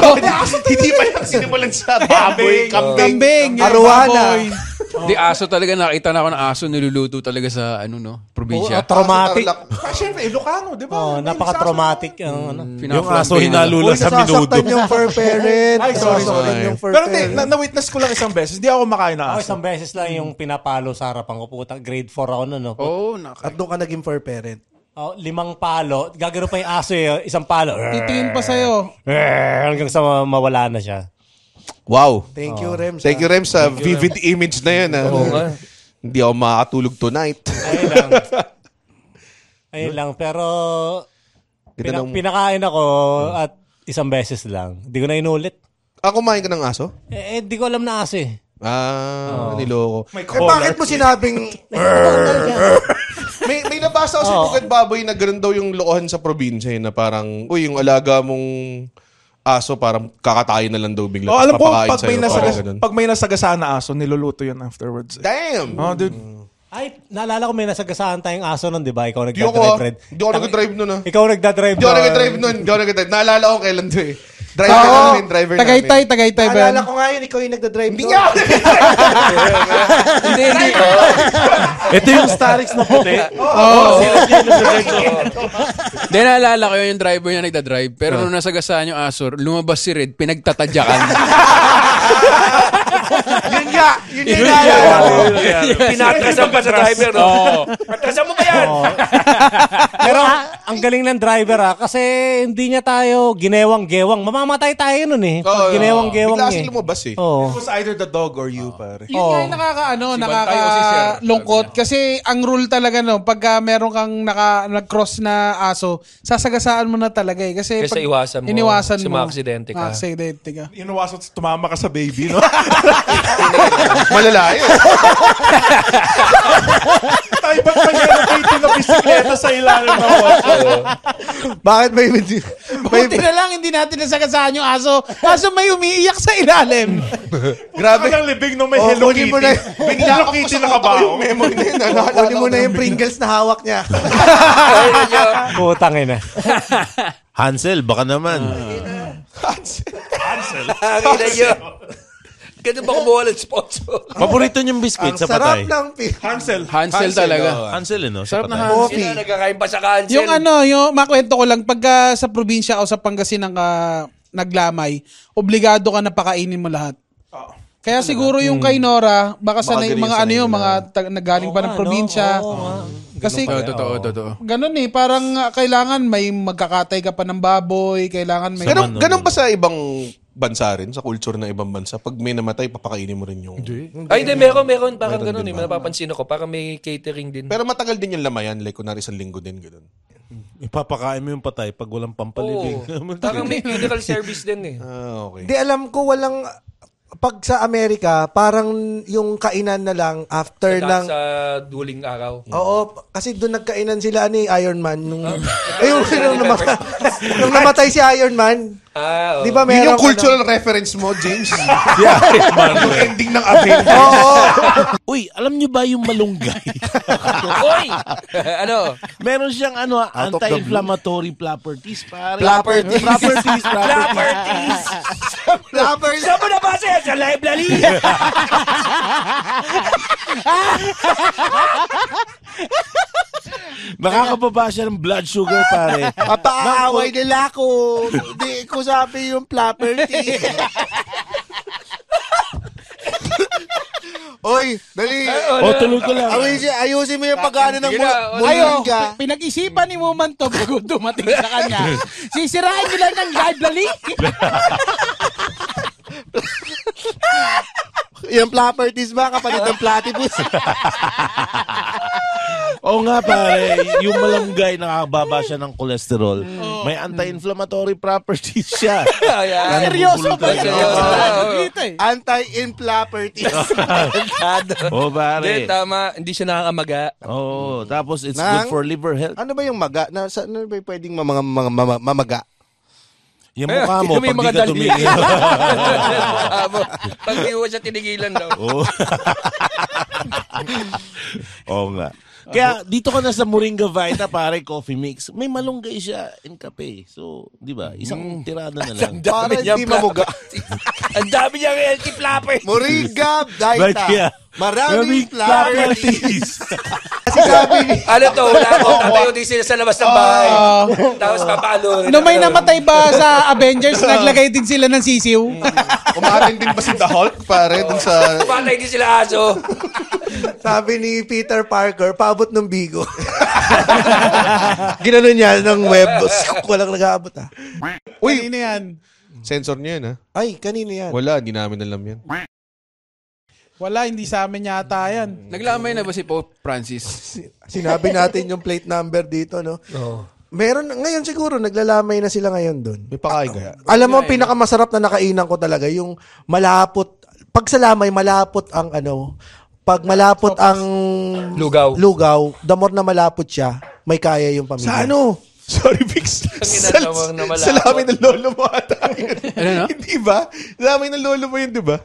Hindi pa yung sinimulan sa *laughs* baboy. Kambing, Arowana. baboy. Di aso talaga, nakita na ako ng aso niluluto talaga sa, ano no, probinsya. at traumatic. Ah, syempre, Ilocano, di ba? Oh, napaka-traumatic ang ano. Yung aso hinalula sa minudo. nasasaktan yung *laughs* fur parent. Ay, sorry, sorry. yung fur Pero hindi, parent. na- na-witness ko lang isang beses. Hindi ako makain na Ako aso. isang beses lang yung pinapalo sa harapan ko. Puta, grade 4 ako nun. No? Oo, oh. At doon ka naging fur parent. Oh, limang palo. Gagano pa yung aso eh. Isang palo. Titingin pa sa'yo. *laughs* Hanggang sa ma- mawala na siya. Wow. Thank you, Rem. Thank you, Rem, sa vivid image na yun. ah. Oo nga. Hindi ako makakatulog tonight. Ayun lang. *laughs* Ayun lang. Pero Ganda pinak- ng- pinakain ako at isang beses lang. Hindi ko na inulit. Ah, kumain ka ng aso? Eh, di ko alam na aso eh. Ah, niloko. Eh, bakit mo sinabing... *laughs* may may nabasa ko sa. Bukid Baboy na ganoon daw yung lokohan sa probinsya eh, na parang, uy, yung alaga mong aso, parang kakatayin na lang daw bigla. Oh, alam ko, pag may, sa'yo, nasagas, pag may nasagasaan na aso, niluluto yun afterwards. eh. Damn! Oh, dude. Ay, naalala ko may nasagasaan tayong aso nun, di ba? Ikaw ako, nagdadrive, ah. Fred. Di ako nag-drive nun, ah. Ikaw nagdadrive Di ako nun. nag-drive nun. Di ako nag-drive. Naalala ko kailan to eh. Driver Oo, namin, driver Tagaytay, namin. tagaytay ba? yan? Alala ko nga yun, ikaw yung nagdadrive Hindi doon. nga! *laughs* Hindi, hindi. Ito yung Starix na puti. Hindi, naalala ko yung driver niya nagda-drive. Pero nung nasagasaan yung aso, lumabas si Red, pinagtatadyakan. Yun *laughs* *laughs* nga! Yun yung ko. Pinatrasan pa sa driver. No? Patrasan mo ba yan? Pero ang galing ng driver ah, kasi hindi niya tayo ginewang-gewang. Mamamatay tayo nun eh. Pag ginewang-gewang Bigla niya. kasi lumabas eh. Oo. It was either the dog or you, pare. Yun nga yung nakakaano, nakakalungkot. Kasi ang rule talaga no, pagka meron kang naka, nag-cross na aso, sasagasaan mo na talaga eh. Kasi Kesa iwasan mo. Iniwasan Kasi mo. maaksidente ka. Maaksidente ka. Inuwasan tumama ka sa baby, no? *laughs* Malala yun. Tayo ba't mag-elevate na bisikleta sa ilalim ng water? Bakit may... may Buti na lang hindi natin nasagasaan yung aso. Kaso may umiiyak sa ilalim. Grabe. Ang libig nung may Oh, Hello Kitty. mo na- Bigla Hello Kitty na kabaho. Yung memory na yun. Kunin mo ko na ng yung Pringles na hawak niya. Putang ina. Hansel, baka naman. Ang ina nyo. Ganun ba kumuha ng sponsor? Paborito niyong biscuit Ang sa sarap patay. ng pi- Hansel. Hansel, talaga. Hansel, eh, no? Sa Sarap na patay. Hansel. Coffee. Sila nagkakain pa sa cancel. Yung ano, yung makwento ko lang, pagka sa probinsya o sa Pangasinan ka naglamay, obligado ka na pakainin mo lahat. Kaya siguro yung kay Nora, baka sanay ganun mga ano sanay yung nila. mga tag- nagaling pa ng probinsya. Kasi Oo, totoo, totoo. ganun eh, parang ah, kailangan may magkakatay ka pa ng baboy, kailangan may... Ganun, ganun ba sa ibang bansa rin? Sa culture ng ibang bansa? Pag may namatay, papakainin mo rin yung... Ay, hindi, meron, meron. Parang ganun eh. Napapansin ako. Parang may catering din. Pero matagal din yung lamayan. Like, kunwari isang linggo din. Ganun. Ipapakain mo yung patay pag walang pampalibing. Oo. Parang may funeral service din eh. Ah, okay. Di alam ko walang pag sa Amerika, parang yung kainan na lang after ng sa duling araw. Oo, kasi doon nagkainan sila ni Iron Man nung *laughs* ayun *laughs* nung namatay, nung namatay si Iron Man. Ah, oo. Di ba Yun meron yung cultural reference mo, James. *laughs* *laughs* yung ending ng Avengers. *laughs* Oo. Uy, alam niyo ba yung malunggay? Oy! ano? Meron siyang ano, anti-inflammatory properties, pare. Properties. Properties, properties. Flowers. Saan mo nabasa yan? Sa library? Nakakababa siya ng blood sugar, pare. Papaaway nila ako. Hindi ko sabi yung property. Oy, dali. o, tuloy ko lang. Ayusin, ayusin mo yung pag-ano ng Sige na, mu- Ayo, mulinga. pinag-isipan ni Woman to bago dumating sa kanya. Sisirain nila ng library. Yung properties ba, kapatid ng platypus? *laughs* Oo nga pare, yung malamgay nakakababa siya ng cholesterol. May anti-inflammatory properties siya. *laughs* Ayan. Seryoso ba yan? Seryoso. Dito eh. Anti-inflammatories. *laughs* Oo Hindi, pare. tama. Hindi siya nakakamaga. Oo, tapos it's Nang- good for liver health. ano ba yung maga? Na, sa, ano ba yung pwedeng mga, mga, mga mamaga? Yung mukha mo, May pag mga di ka daliri. tumingin. Abo, *laughs* Pag di mo siya tinigilan daw. Oo. Oo nga. Kaya dito ka na sa Moringa Vita, pare, coffee mix. May malunggay siya in kape. So, di ba? Isang tirada na lang. Para hindi mamuga. *laughs* Ang dami niyang healthy flapper. Moringa, yeah. Maraming properties. Kasi sabi ni... Ano to? Wala ko. *laughs* Tatayo din sila sa labas ng bahay. Tapos papalo. No may namatay ba sa Avengers, *laughs* naglagay din sila ng sisiw. Kumain din ba si The Hulk, pare, dun sa... Patay din sila aso. Sabi ni Peter Parker, paabot ng bigo. *laughs* Ginano niya ng web. *laughs* Walang nag-aabot ah. Uy, Kanino yan? Sensor niya yun, ha? Ay, kanino yan? Wala, di namin alam yan. Wala, hindi sa amin yata yan. Naglamay na ba si Pope Francis? Sinabi natin yung plate number dito, no? Meron, ngayon siguro, naglalamay na sila ngayon doon. May pakain kaya? Alam mo, ang pinakamasarap na nakainan ko talaga, yung malapot, pag sa lamay, malapot ang ano, pag malapot ang Lugaw. lugaw, the more na malapot siya, may kaya yung pamilya. Sa ano? *laughs* Sorry, Vix. sa, Tawag na malapot. sa lamin ng lolo mo ata yun. Ano, no? *laughs* Hindi ba? Sa lamin ng lolo mo yun, di ba?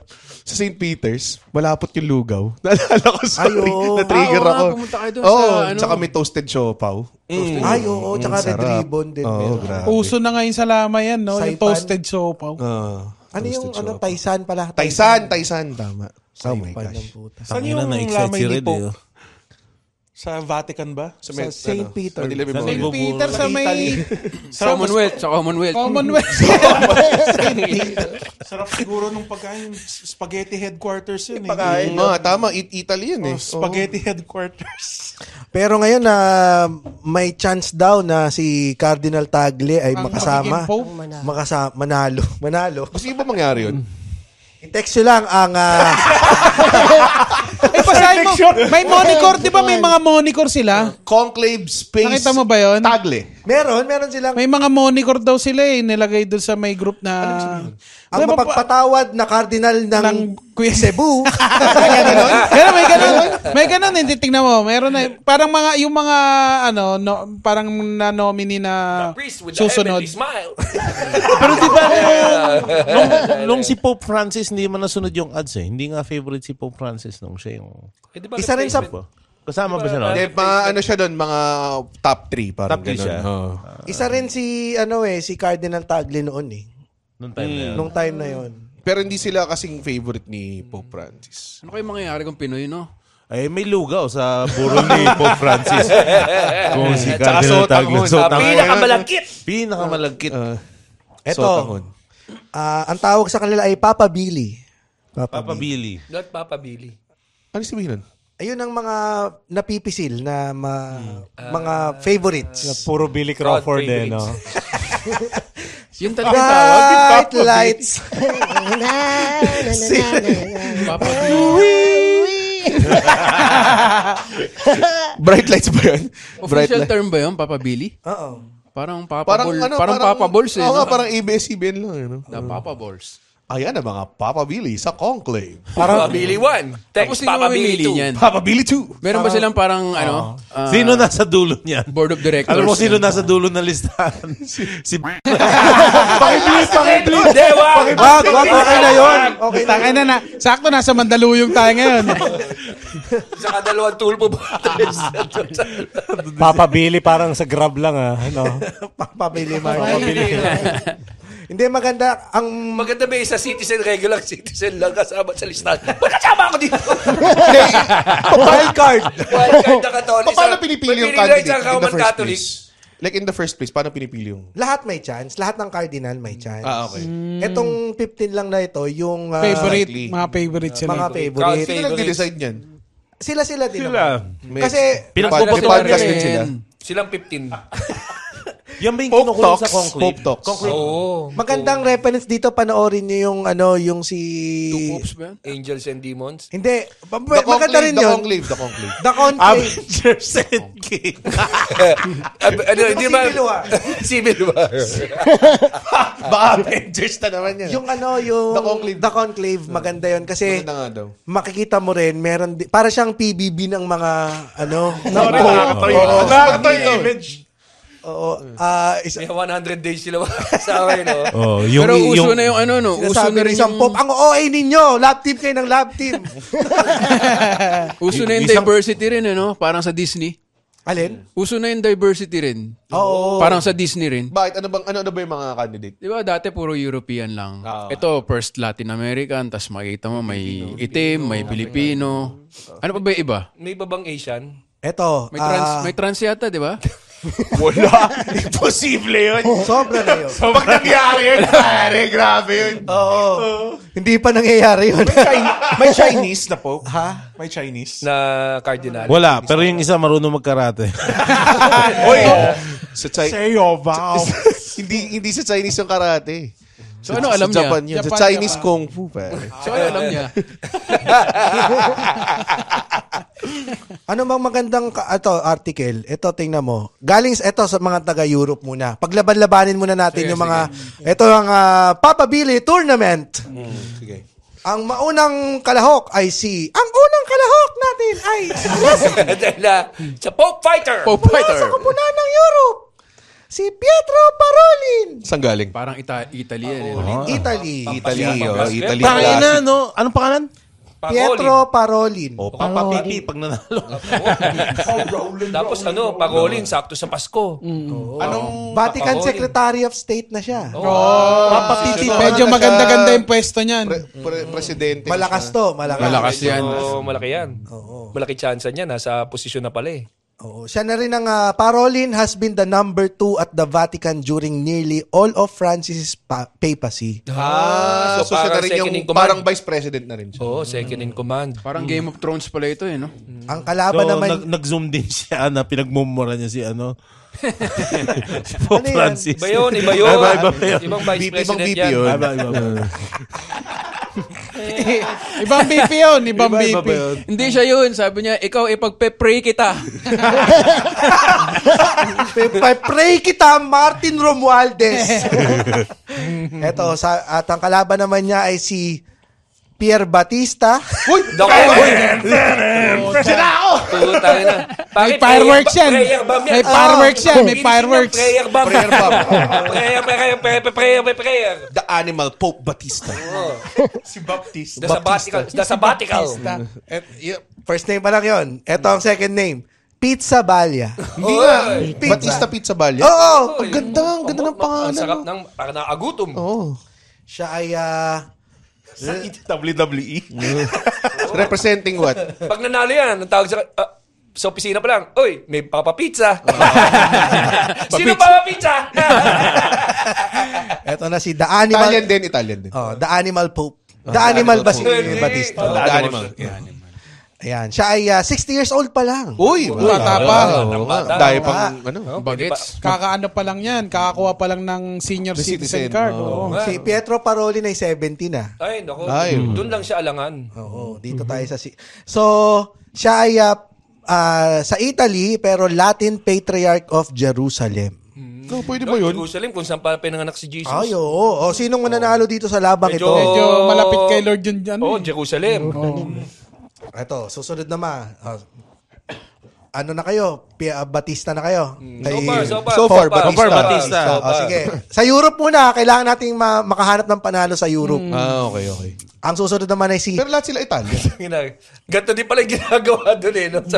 Sa St. Peter's, malapot yung lugaw. *laughs* Naalala ko, sorry. Ay, oo. Na-trigger Ah, oo ako. nga, pumunta kayo Oo, sa, ano. tsaka may toasted siopaw. Ay, oo, tsaka red sarap. ribbon din. Oo, meron. grabe. Uso na ngayon sa lama yan, no? Yung Saipan. toasted sopaw. Ah, Ano yung toasted ano, siopaw. Taisan pala? Taisan, Taisan. Tama. Oh my gosh. ng puta. Saan Tangina yung na excite lamay si ni Red, Pope? eh. Sa Vatican ba? Sa, Sa St. Peter. Sa St. Peter sa may *laughs* Sa Commonwealth, sa Commonwealth. Commonwealth. *laughs* Sarap siguro nung pagkain. Spaghetti headquarters yun eh. Pagkain. Ah, tama. Eat Italy yun eh. Oh, spaghetti headquarters. *laughs* Pero ngayon na may chance daw na si Cardinal Tagle ay Ang makasama. pope. Makasama, manalo. Manalo. Gusto niyo ba mangyari yun? I-text nyo lang ang... ah, *laughs* eh, basahin mo. May moniker, di ba may mga moniker sila? Conclave Space Nakita mo ba yun? Tagle. Meron, meron silang... May mga moniker daw sila eh, nilagay doon sa may group na... ang mapagpatawad na Cardinal ng, ng Queen Cebu. *laughs* Pero may ganun, may ganun, hindi tingnan mo. Meron na, parang mga, yung mga, ano, no, parang na-nominee na Priest with the susunod. heavenly smile. *laughs* Pero di ba nung, nung si Pope Francis hindi man nasunod yung ads eh. Hindi nga favorite si Pope Francis nung siya yung... Eh, di ba Isa rin sa... Kasama ba siya no? Hindi, mga ano siya doon, mga top 3 parang Top three ganun. siya. Oo. Isa rin si, ano eh, si Cardinal Tagle noon eh. Nung time na yun. Nung time na yon. Pero hindi sila kasing favorite ni Pope Francis. Ano kayo mangyayari kung Pinoy, no? Ay, may lugaw sa burol ni *laughs* Pope Francis. Kung si Tsaka Cardinal sotanghon. Tagle. Ah, Sotanghon. Pinakamalagkit. Pinakamalagkit. Uh, Eto, Sotanghon. ah, ang tawag sa kanila ay Papa Billy. Papa, Papa Billy. Billy. Not Papa Billy. Ano sabihin nun? Ayun ang mga napipisil na ma- mga favorites. Puro Billy Crawford eh, no? Yung talagang tawag. Bright lights. Papa Bright lights ba yun? Bright Official lights. term ba yun, Papa Billy? Oo. Parang Papa Parang Ball. ano, parang, Papa Balls eh. Oo nga, no? parang ABS-CBN lang. Ano? Na Papa Balls. Ayan na mga Papa Billy sa Conclave. Papa Billy 1. Tapos Text Papa Billy mamimili 2. niyan? Papa Billy 2. Meron ba silang parang, ano, ah, Sino nasa dulo niyan? board of directors? Alam mo sino nasa dulo ng listahan? *laughs* si Dewa! Wag, wag, okay na yun. Okay na. Tangay na na. Sakto nasa Mandaluyong tayo ngayon. *laughs* Saka dalawang tulpo ba? Papa Billy parang sa grab lang ah. *laughs* No? Papa Billy Mark. Hindi maganda ang Maganda ba isa citizen, regular citizen lang kasama sa listahan? Ba't kasama ako dito? *laughs* wild card. Wild card na Catholic. paano pinipili yung candidate in the first Catholic. place? Like in the first place, paano pinipili yung... Lahat may chance. Lahat ng cardinal may chance. Ah, okay. Etong 15 lang na ito, yung ah, Favorite, likely. mga favorite sila. mga favorite. Sino nag-decide niyan? Sila-sila din. Sila. naman. Kasi Pinagboboto May podcast din rin. sila. Silang 15. *laughs* Yan ba yung Hope kinukulong sa Talks. conclave? Hope Talks. Oo. magandang reference dito, panoorin niyo yung ano, yung si... Popes ba yan? Angels and Demons. Hindi. The maganda rin conclave, the yun. conclave, the conclave. The Conclave. *laughs* Avengers *laughs* Endgame. *laughs* Ab- ano, di ba? Civil War. Civil War. Baka Avengers na naman yan. yung ano, yung... The Conclave. The Conclave, maganda yun. Kasi Maganda nga daw. makikita mo rin, meron, di- para siyang PBB ng mga, ano, ng Nakakatawa Oo. Nakakatawa yung image. Oo. Ah, isa, May 100 days sila kasama yun, no? Oh, yung, Pero uso yung, na yung ano, no? Uso na rin isang yung, pop, ang OA ninyo, lab team kayo ng lab team. *laughs* uso na yung Isang- diversity rin, ano? Parang sa Disney. Alin? Uso na yung diversity rin. Oo. Parang sa Disney rin. Bakit? Ano bang ano, ano ba yung mga candidate? Di ba dati puro European lang. Oo. Ito, first Latin American, tas makikita mo may itim, may Pilipino. Ano pa ba yung iba? May babang Asian. Eto, May trans, ah, may trans yata, di ba? *laughs* Wala. Imposible yun. *laughs* sobra na yun. Pag nangyari yun, pare, grabe yun. Oo. Hindi pa nangyayari yun. May Chinese na po. ha? May Chinese. na cardinal. wala, pero yung isa marunong magkarate. *laughs* Oy, Sa Chi- Sayo, wow. *laughs* hindi hindi sa Chinese yung karate. So ano alam sa niya? Japan yun. Sa Japan, Chinese Japan. Kung Fu, pare. *laughs* So ano alam niya? *laughs* Ano bang magandang ka- ito, article? Ito, tingnan mo. Galing sa- ito sa mga taga-Europe muna. Paglaban-labanin muna natin yung mga... Ito ang ah, Papa Billy Tournament. Sige. Ang maunang kalahok ay si... Ang unang kalahok natin ay... *laughs* Dahil na, sa Pope Fighter. Pope Mula Fighter. sa kupunan ng Europe. Si Pietro Parolin. Saan galing? Parang Ita- Italy eh. Italy. Italy, oh, Italy. Tangin na, no? Anong pangalan? Pietro Parolin. O, Papa Pipi pag nanalo. *laughs* Tapos ano, Pagolin, sakto sa Pasko. Anong Vatican Parolin. Secretary of State na siya. Papa Titi. Medyo Ano na maganda-ganda siya? yung pwesto niyan. pre- pre- presidente? Malakas to. Malakas. Malakas yan. Oo, malaki yan. Malaki chance niya. Nasa posisyon na pala eh. Oo. Siya na rin ang ah, Parolin has been the number two at the Vatican during nearly all of Francis' pa- papacy. Ah, so, siya na parang rin yung parang vice president na rin siya. Oo, second in command. Parang Game of Thrones pala ito eh, no? Ang kalaban So, naman... nag, nag-zoom din siya *laughs* na pinagmumura niya si ano. *laughs* *laughs* si Pope Ano yan? Francis. Iba yun, iba yun. Iba, iba ba yun? Ibang vice ibang president VP yan. yun. Iba, iba, iba. *laughs* ibang BP yun. Ibang Iba, iba BP. ba yun? Hindi siya yun. Sabi niya, ikaw ipagpe-pray kita. Pray kita, Martin Romualdez. *laughs* Eto, sa, at ang kalaban naman niya ay si Pierre Batista. Uy! Dako! Present ako! Putang na. May fireworks yan. May fireworks yan. May fireworks. sila Prayer bomb. Prayer bomb. prayer, prayer, prayer, prayer, prayer, prayer. The animal Pope Batista. Si Baptiste. The sabbatical. The sabbatical. First name pa lang yun. Eto ang second name. Pizza Balia. Hindi nga. Batista Pizza Balya. Oo! Ang ganda, ang ganda ng Ang pangalan. sarap no? ng, para nakagutom. Oo. Siya ay... ah, WWE. *laughs* Representing what? Pag nanalo yan, ang tawag sa... ah, sa opisina pa lang, Uy, may Papa Pizza. Sino *laughs* Papa Pizza? *laughs* eto na si The Animal... Italian din, Italian din. Oh, the Animal Pope. The Animal ba si Pope. Batista? Oh, The animal. Ayan. Siya ay ah, 60 years old pa lang. Uy, Bata pa. Dahil pang, ano? Bagets. Kakaano pa lang yan. Kakakuha pa lang ng senior The citizen, citizen, card. oo. Oo. Si Pietro Parolin ay 70 na. Ay, naku. Ay. Doon lang siya alangan. Oo, dito tayo sa... Si- so, siya ay ah, ah, sa Italy, pero Latin Patriarch of Jerusalem. No, pwede No, ba yun? Jerusalem, kung saan pa pinanganak si Jesus. Ay, oo. O, sinong mananalo dito sa labang Medyo- ito? Medyo malapit kay Lord yun dyan. Oh, Jerusalem. Ito, susunod naman. Ah, ano na kayo? Pi- ah, Batista na kayo? Kay- far, so far, So so far. So far, Batista. So, oh, sige. Sa Europe muna, kailangan nating ma- makahanap ng panalo sa Europe. Ah, okay, okay. Ang susunod naman ay si Pero lahat sila Italian. Gina- *laughs* Ganto din pala yung ginagawa doon eh. No? Sa...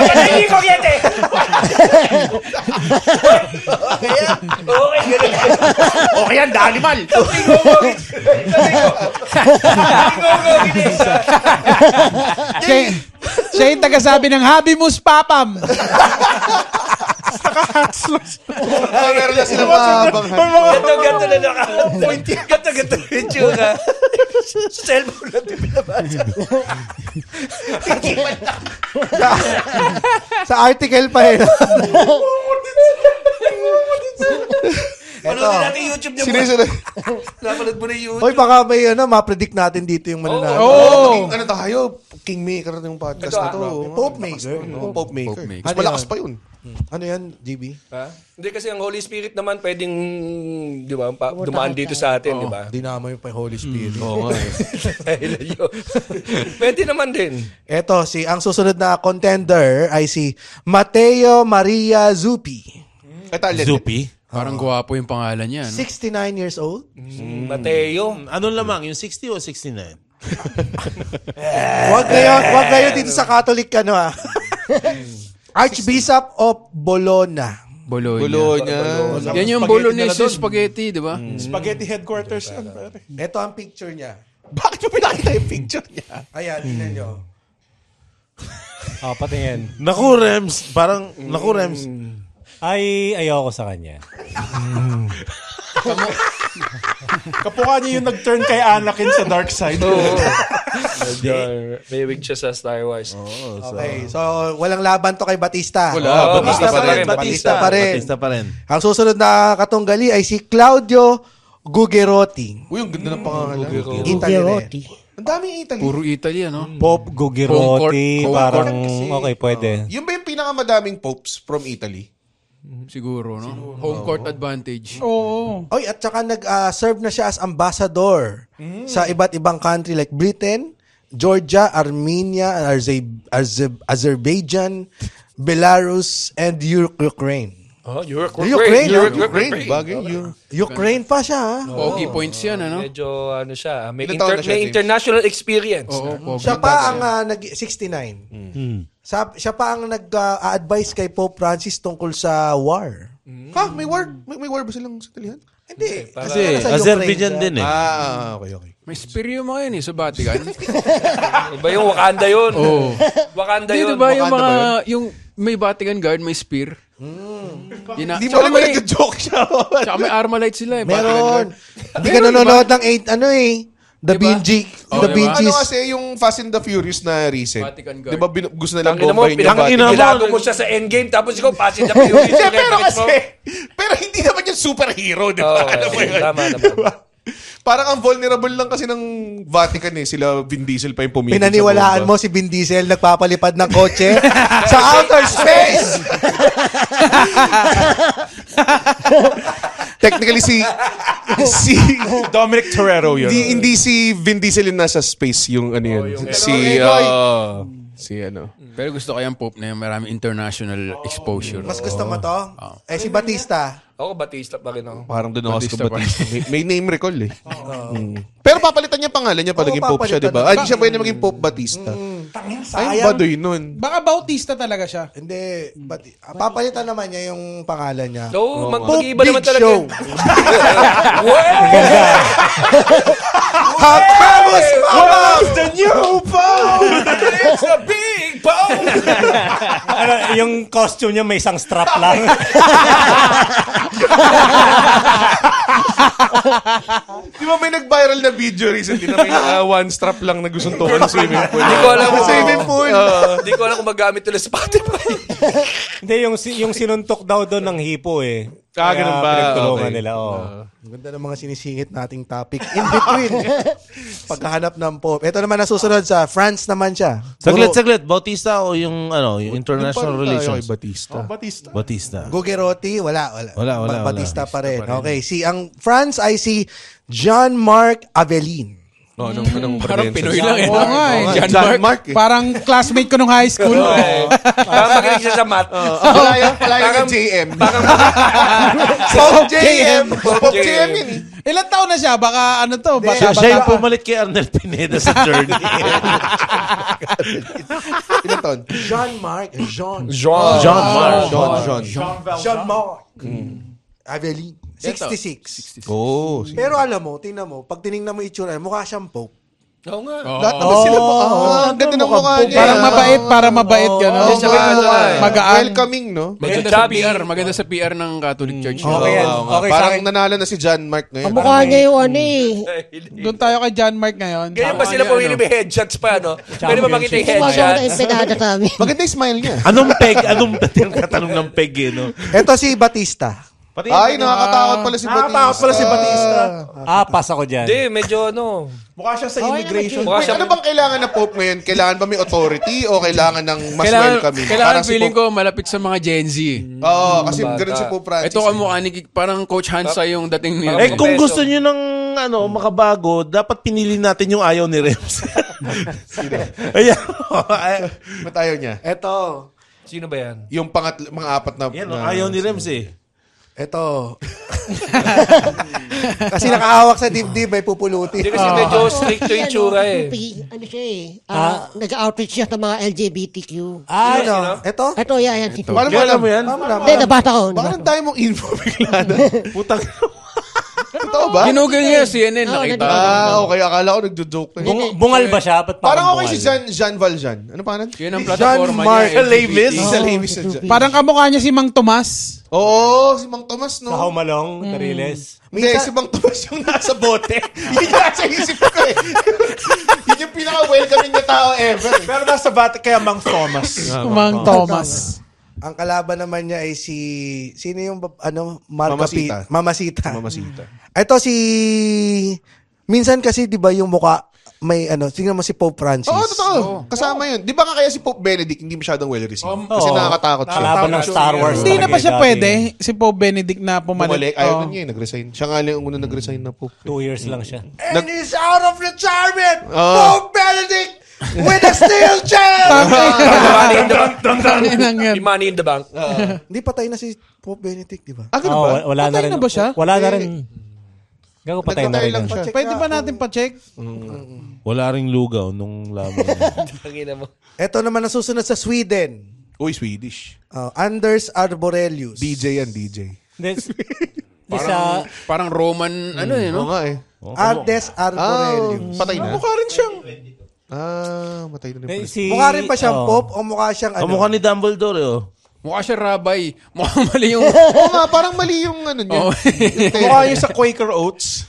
Hindi ko yan eh! Okay, ganun. Okay yan, Danimal! *laughs* Siya, siya yung tagasabi ng Habimus Papam. Ah, meron na sila mahabang Ganto, ganto na naka. Ganto, ganto yung tsura. *laughs* Sa cellphone lang din pinabasa. sa article pa eh. Panoodin natin yung YouTube niya. Yung sila? *laughs* Napanood mo na yung YouTube. Hoy, baka may ano, ma-predict natin dito yung mananalo. Oo. King, ano tayo? Kingmaker ng podcast Ito, na to. ah, Pope Maker. No, Pope Maker. Maker. Mas malakas pa yun. Ano yan, GB? Ha? Hindi kasi ang Holy Spirit naman pwedeng, di ba, pa, dumaan dito sa atin, di ba? Dinamo yung pa yung Holy Spirit. Oo nga. *laughs* Dahil yun. Pwede naman din. Eto, si ang susunod na contender ay si Mateo Maria Zuppi. Italian. Zupi. Parang gwapo yung pangalan niya. No? 69 years old. Mateo. Ano lamang? Yung 60 o 69? *laughs* Wag kayo, wag kayo dito sa Catholic ano ah. *laughs* Archbishop of Bologna. Bologna. Bologna. Yan yung bolognese spaghetti, di ba? Spaghetti headquarters yan, pare. Ito ang picture niya. *laughs* Bakit mo pinakita yung picture niya? Ayan, tingnan nyo. Oh, patingin. Naku, Rems. Parang, naku, Rems. Ay, ayoko sa kanya. *laughs* Kapukha niya yung nag-turn kay Anakin sa dark side. Medyo *laughs* may wig siya sa Star Wars. Okay, so walang laban to kay Batista. Wala, Oh, Batista pa rin, Batista pa rin. Batista pa rin. Ang susunod na katunggali ay si Claudio Gugerotti. Uy, ang ganda ng pangalan. Italy rin. Gugerotti. Ang daming Italy. Puro Italy, ano? Pope Gugirotti, Concord- parang Kasi, okay, pwede. Yung ba yung pinakamadaming popes from Italy? Siguro, no? Home court advantage. Oo. Oy, at saka nag-serve na siya as ambassador sa iba't ibang country like Britain, Georgia, Armenia, Arze- Arze- Azerbaijan, Belarus, and Ukraine. Oh, you're Ukraine, ah. Ukraine, bagay yun. Ukraine pa siya. ha? Pogi points yan, ano? Medyo ano siya, may, Ilan taon inter- na siya, may James? international experience. Oo, pogi. Siya pa ang ah, nag 69. Sa, siya pa ang nag-advise kay Pope Francis tungkol sa war. Ha? May war? May, may war ba silang sa Italian? Hindi. Kasi Nasa Azerbaijan din eh. Ah, okay, okay. May spear yung mga yun eh, sa Vatican. *laughs* Iba yung Wakanda yun. Oo. Wakanda yun. di ba yung mga, ba yung may Vatican guard, may spear. Yun na- Hindi mo alam may, nag-joke siya. tsaka may Armalite sila eh. Meron. Hindi ka nanonood ng 8, ano eh. The Diba? Binji. Oh, the diba? Binjis. Ano kasi yung Fast and the Furious na recent. Vatican Guard. Di ba bin- gusto nilang bombahin yung Vatican? Ilago mo siya sa endgame tapos ikaw pasin *laughs* na yung Hindi, pero kasi, pero hindi naman yung superhero, di ba? Mo yun? tama. Diba? Parang ang vulnerable lang kasi ng Vatican eh. Sila Vin Diesel pa yung pumili Pinaniwalaan mo si Vin Diesel nagpapalipad ng kotse *laughs* sa outer space. *laughs* Technically si si Dominic Torero yun. hindi, hindi si Vin Diesel yung nasa space yung ano yun. si Roy. uh, si ano. Pero gusto ko yung Pope na yung maraming international exposure. Mas gusto mo to? Eh si Batista. Ako, Batista pa rin ako. Parang doon ako Batista sa. Batista. May, may name recall eh. *laughs* Mm. Pero papalitan niya pangalan niya pag Oo, naging Pope siya, di papalitan ba? Ah, hindi siya pwede maging Pope Batista. Tangin, Ay, sayang. baduy nun. Baka Bautista talaga siya. Hindi. Bati- ah, papalitan naman niya yung pangalan niya. So, mag- Pope mag-iiba Big naman talaga. Show. Hot Vamos! What's the new Pope? It's a big bone! *laughs* ano, yung costume niya may isang strap lang. *laughs* Di ba may nag-viral na video recently na may uh, one strap lang na gustong tuwan sa swimming pool? Hindi ko alam kung Swimming pool. Hindi ko alam kung magamit nila Spotify. Hindi, yung, si- yung sinuntok daw doon ng hipo eh. Ah, ganun ba? Pinagtulungan Okay. nila, oh. Ang Ganda ng mga sinisingit nating topic. In between. *laughs* Pagkahanap ng Pope. Ito naman nasusunod sa France naman siya. Saglit, Puro saglit. Bautista o yung, ano, yung international relations? Batista. Batista. Bautista. Gugerotti, wala, wala. Wala, wala, Ba- Batista wala. pa rin. Okay, si ang France ay si Jean-Marc Avelin. Oh, anong, anong Parang credentials? Pinoy lang eh. Oo nga eh. John John Mark. Mark eh. Parang classmate ko nung high school. Parang makinig siya sa math. Palaya, palaya ng JM. Pop JM. Pop JM yun eh. Ilan taon na siya? Baka ano to? Baka, Siya, siya yung baka- pumalit kay Arnel Pineda sa journey. *laughs* Ilan taon? Jean Marc, Jean. Jean. John Mark. John, John. Jean Marc. Aveline. 66. Oh. Pero alam mo, tingnan mo, pag tiningnan mo itsura, mukha siyang Pope. Oo nga. Lahat naman sila po. Ah, ang ganda ng mukha niya. Parang mabait, para mabait gano'n. Yes, sabi ko. Magaan. Welcoming, no? Maganda sa chubby. PR. Maganda sa PR ng Catholic Church. Okay. Okay Parang akin. nanalo na si John Mark ngayon. Ang mukha niya yung ano eh. Doon tayo kay John Mark ngayon. Ganyan pa sila pumili may headshots pa, no? Pwede ba makita yung Yung mga na headshots? Maganda yung smile niya. Anong peg? Anong *laughs* dating katanong ng peg eh, no? Ito si Batista. Pati, Ay, nakakatakot pala si Batista. Nakakatakot pala si Batista. Ah, pass ako dyan. Hindi, medyo ano. Mukha siya sa immigration. Mukha Wait, siya ano bang kailangan na Pope ngayon? Kailangan ba may authority o kailangan ng mas Kailangan, welcoming? kailangan Parang si feeling Pope- ko malapit sa mga Gen Z. Oo, kasi Bata. ganun si Pope Francis. Ito kamukha ni parang Coach Hansa yung dating niya. Eh kung gusto niyo ng ano, makabago, dapat pinili natin yung ayaw ni Rems. *laughs* Ayan. Ay- Ba't ayaw niya? Ito. Sino ba yan? Yung pangat, mga apat na... Yan, oh, na- ayaw ni Rems eh. Ito. *laughs* Kasi nakahawak sa dibdib, may pupulutin. Hindi kasi medyo strict yung itsura eh. Ano siya eh. ah, Nag-outreach siya sa mga LGBTQ. Ah, Ano? Ito? Ito, yan, yan. Si Paano mo alam mo yan? Hindi, nabasa ko. Baka nang tayo mong info bigla na. *laughs* Putang. Totoo ba? Ginugol niya CNN, nakita. Ah, okay. Akala ko nagjo-joke na yun. Bung- bungal ba siya? Ba't Parang okay bungal? si Jean, Jean Valjean. Ano pangalan? Yun ang plataforma Mark niya. Levis? Sa Levis Jean. Parang kamukha niya si Mang Tomas. Oo, si Mang Tomas, no? Sa Haumalong, Tariles. Hindi, si Mang Tomas yung nasa bote. *laughs* Yun yung nasa isip ko eh. *laughs* Yun yung pinaka-welcoming na tao ever. eh. Pero nasa Vatican kaya Mang Thomas. *laughs* Mang Thomas. Ang kalaban naman niya ay si... Sino yung bab- ano? Marca Mamasita. Pi- Mamasita. Mamasita. Ito si... Minsan kasi, di ba, yung muka, may ano, tingnan mo si Pope Francis. Oo, totoo. Kasama yun. Di ba nga kaya si Pope Benedict hindi masyadong well-received? Kasi Oo. nakakatakot siya. Kalaban ng Star Wars. Hindi na pa siya dati. pwede, si Pope Benedict na pumalit. Bumalik. Ayaw Oh. na niya eh. Nag-resign. Siya nga lang yung una nag-resign na Pope. Two years lang siya. And he's out of retirement! Oo. Pope Benedict with a steel chair! *laughs* money in the bank. Inang yan. Yung money in the bank. Hindi patay na si Pope Benedict, di ba? Ah, ganun Oh, ba? wa- wala na Patay rin. na ba siya? Wala na rin. Gago patay na rin. lang yan. siya. Check Pwede ako. natin pa-check? Wala ring lugaw nung laman. *laughs* Tangina mo. Ito naman ang susunod sa Sweden. Uy, Swedish. Uh, Anders Arborelius. DJ yan, DJ. Hindi, di *laughs* Parang, sa... parang Roman, ano eh, Oo no? nga eh. Ardes Ah, Arborelius. patay na. Mukha rin siyang... Ah, matay na rin eh, pala. si, Mukha rin pa siyang oh. Pope o mukha siyang ano? Kamukha ni Dumbledore eh, oh. Mukha siya rabay. *laughs* Mukha mali yung... Oo nga, parang mali yung ano niya. Oh. *laughs* Mukha yung sa Quaker Oats.